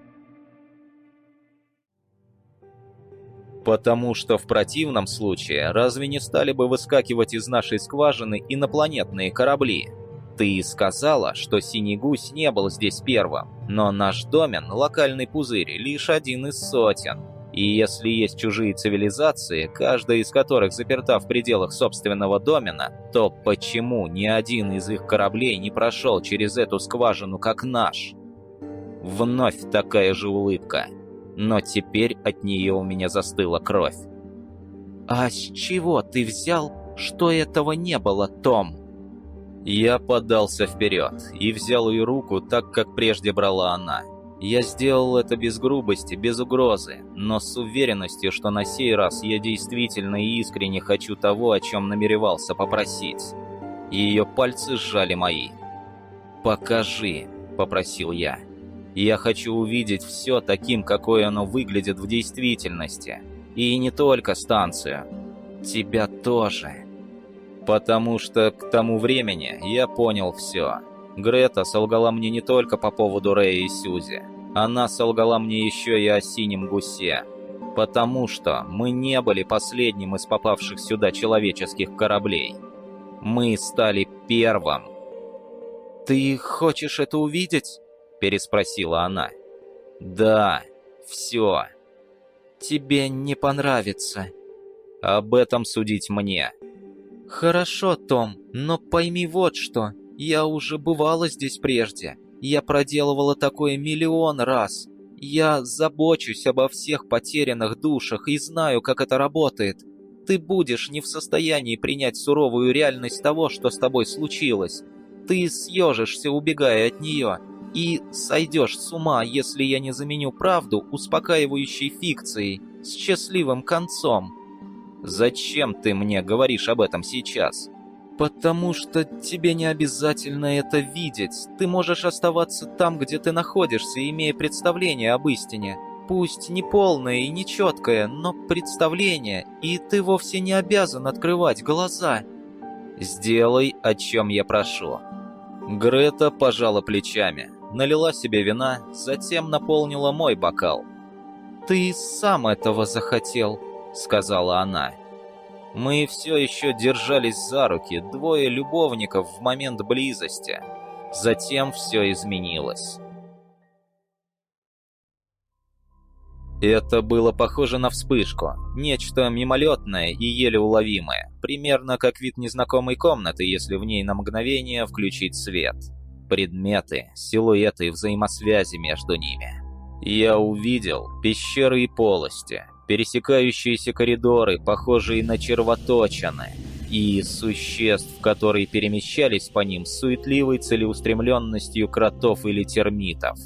Потому что в противном случае разве не стали бы выскакивать из нашей скважины инопланетные корабли? Ты сказала, что Синий Гусь не был здесь первым, но наш домен, локальный пузырь, лишь один из сотен. И если есть чужие цивилизации, каждая из которых заперта в пределах собственного домена, то почему ни один из их кораблей не прошел через эту скважину, как наш? Вновь такая же улыбка. Но теперь от нее у меня застыла кровь. «А с чего ты взял, что этого не было, Том?» Я подался вперед и взял ее руку так, как прежде брала она. Я сделал это без грубости, без угрозы, но с уверенностью, что на сей раз я действительно и искренне хочу того, о чем намеревался попросить. Ее пальцы сжали мои. «Покажи», — попросил я. «Я хочу увидеть все таким, какое оно выглядит в действительности. И не только станцию. Тебя тоже». Потому что к тому времени я понял все. Грета солгала мне не только по поводу Рэя и Сюзи. Она солгала мне еще и о синем гусе. Потому что мы не были последним из попавших сюда человеческих кораблей. Мы стали первым. «Ты хочешь это увидеть?» – переспросила она. «Да, все. Тебе не понравится. Об этом судить мне». «Хорошо, Том, но пойми вот что. Я уже бывала здесь прежде. Я проделывала такое миллион раз. Я забочусь обо всех потерянных душах и знаю, как это работает. Ты будешь не в состоянии принять суровую реальность того, что с тобой случилось. Ты съежишься, убегая от нее, и сойдешь с ума, если я не заменю правду успокаивающей фикцией с счастливым концом. Зачем ты мне говоришь об этом сейчас? «Потому что тебе не обязательно это видеть. Ты можешь оставаться там, где ты находишься, имея представление об истине. Пусть не полное и не четкое, но представление, и ты вовсе не обязан открывать глаза. Сделай, о чем я прошу». Грета пожала плечами, налила себе вина, затем наполнила мой бокал. «Ты сам этого захотел», — сказала она. Мы все еще держались за руки, двое любовников в момент близости. Затем все изменилось. Это было похоже на вспышку, нечто мимолетное и еле уловимое, примерно как вид незнакомой комнаты, если в ней на мгновение включить свет. Предметы, силуэты и взаимосвязи между ними. Я увидел пещеры и полости, пересекающиеся коридоры, похожие на червоточины, и существ, которые перемещались по ним с суетливой целеустремленностью кротов или термитов.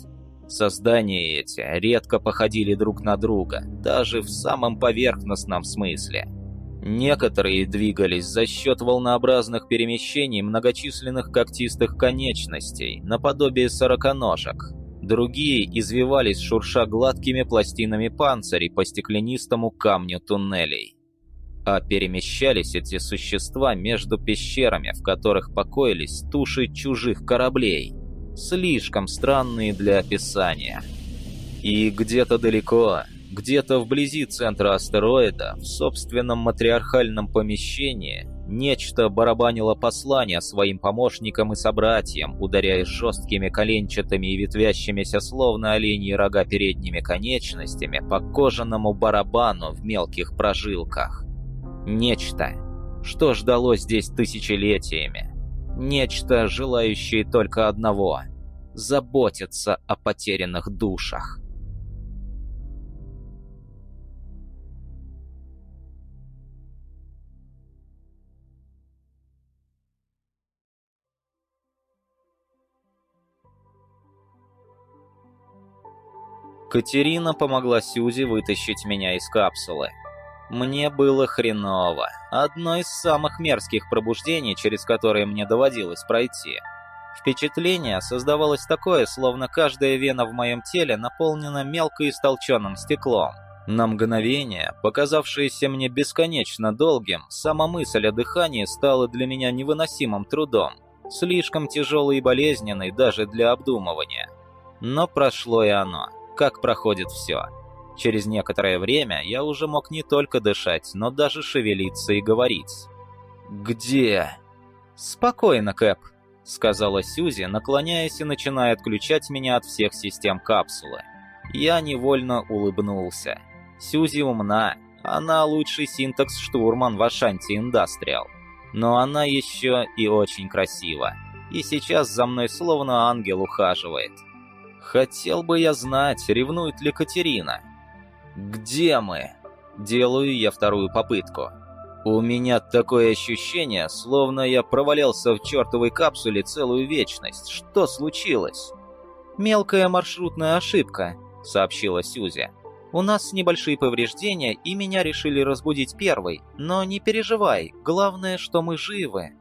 Создания эти редко походили друг на друга, даже в самом поверхностном смысле. Некоторые двигались за счет волнообразных перемещений многочисленных когтистых конечностей, наподобие сороконожек, Другие извивались, шурша гладкими пластинами панцирей по стеклянистому камню туннелей. А перемещались эти существа между пещерами, в которых покоились туши чужих кораблей, слишком странные для описания. И где-то далеко, где-то вблизи центра астероида, в собственном матриархальном помещении, нечто барабанило послание своим помощникам и собратьям, ударяя жесткими коленчатыми и ветвящимися словно оленьи рога передними конечностями по кожаному барабану в мелких прожилках. Нечто, что ждало здесь тысячелетиями. Нечто, желающее только одного – заботиться о потерянных душах. Катерина помогла Сюзи вытащить меня из капсулы. Мне было хреново. Одно из самых мерзких пробуждений, через которые мне доводилось пройти. Впечатление создавалось такое, словно каждая вена в моем теле наполнена мелко истолченным стеклом. На мгновение, показавшееся мне бесконечно долгим, сама мысль о дыхании стала для меня невыносимым трудом, слишком тяжелой и болезненной даже для обдумывания. Но прошло и оно как проходит все. Через некоторое время я уже мог не только дышать, но даже шевелиться и говорить. «Где?» «Спокойно, Кэп», — сказала Сьюзи, наклоняясь и начиная отключать меня от всех систем капсулы. Я невольно улыбнулся. Сьюзи умна, она лучший синтакс-штурман в Ашанти Индастриал. Но она еще и очень красива. И сейчас за мной словно ангел ухаживает. Хотел бы я знать, ревнует ли Катерина. Где мы? Делаю я вторую попытку. У меня такое ощущение, словно я провалялся в чертовой капсуле целую вечность. Что случилось? «Мелкая маршрутная ошибка», — сообщила Сюзи. «У нас небольшие повреждения, и меня решили разбудить первой. Но не переживай, главное, что мы живы».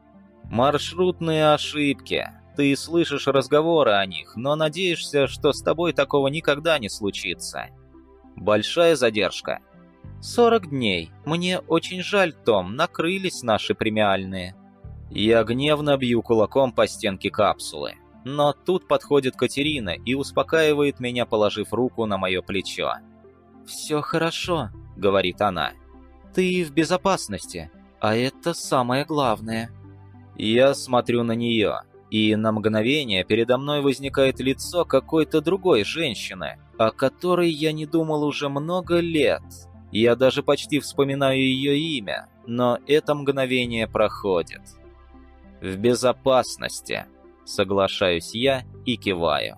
«Маршрутные ошибки. Ты слышишь разговоры о них, но надеешься, что с тобой такого никогда не случится. Большая задержка». «Сорок дней. Мне очень жаль, Том, накрылись наши премиальные». Я гневно бью кулаком по стенке капсулы. Но тут подходит Катерина и успокаивает меня, положив руку на мое плечо. «Все хорошо», — говорит она. «Ты в безопасности, а это самое главное». Я смотрю на нее, и на мгновение передо мной возникает лицо какой-то другой женщины, о которой я не думал уже много лет. Я даже почти вспоминаю ее имя, но это мгновение проходит. В безопасности. Соглашаюсь я и киваю.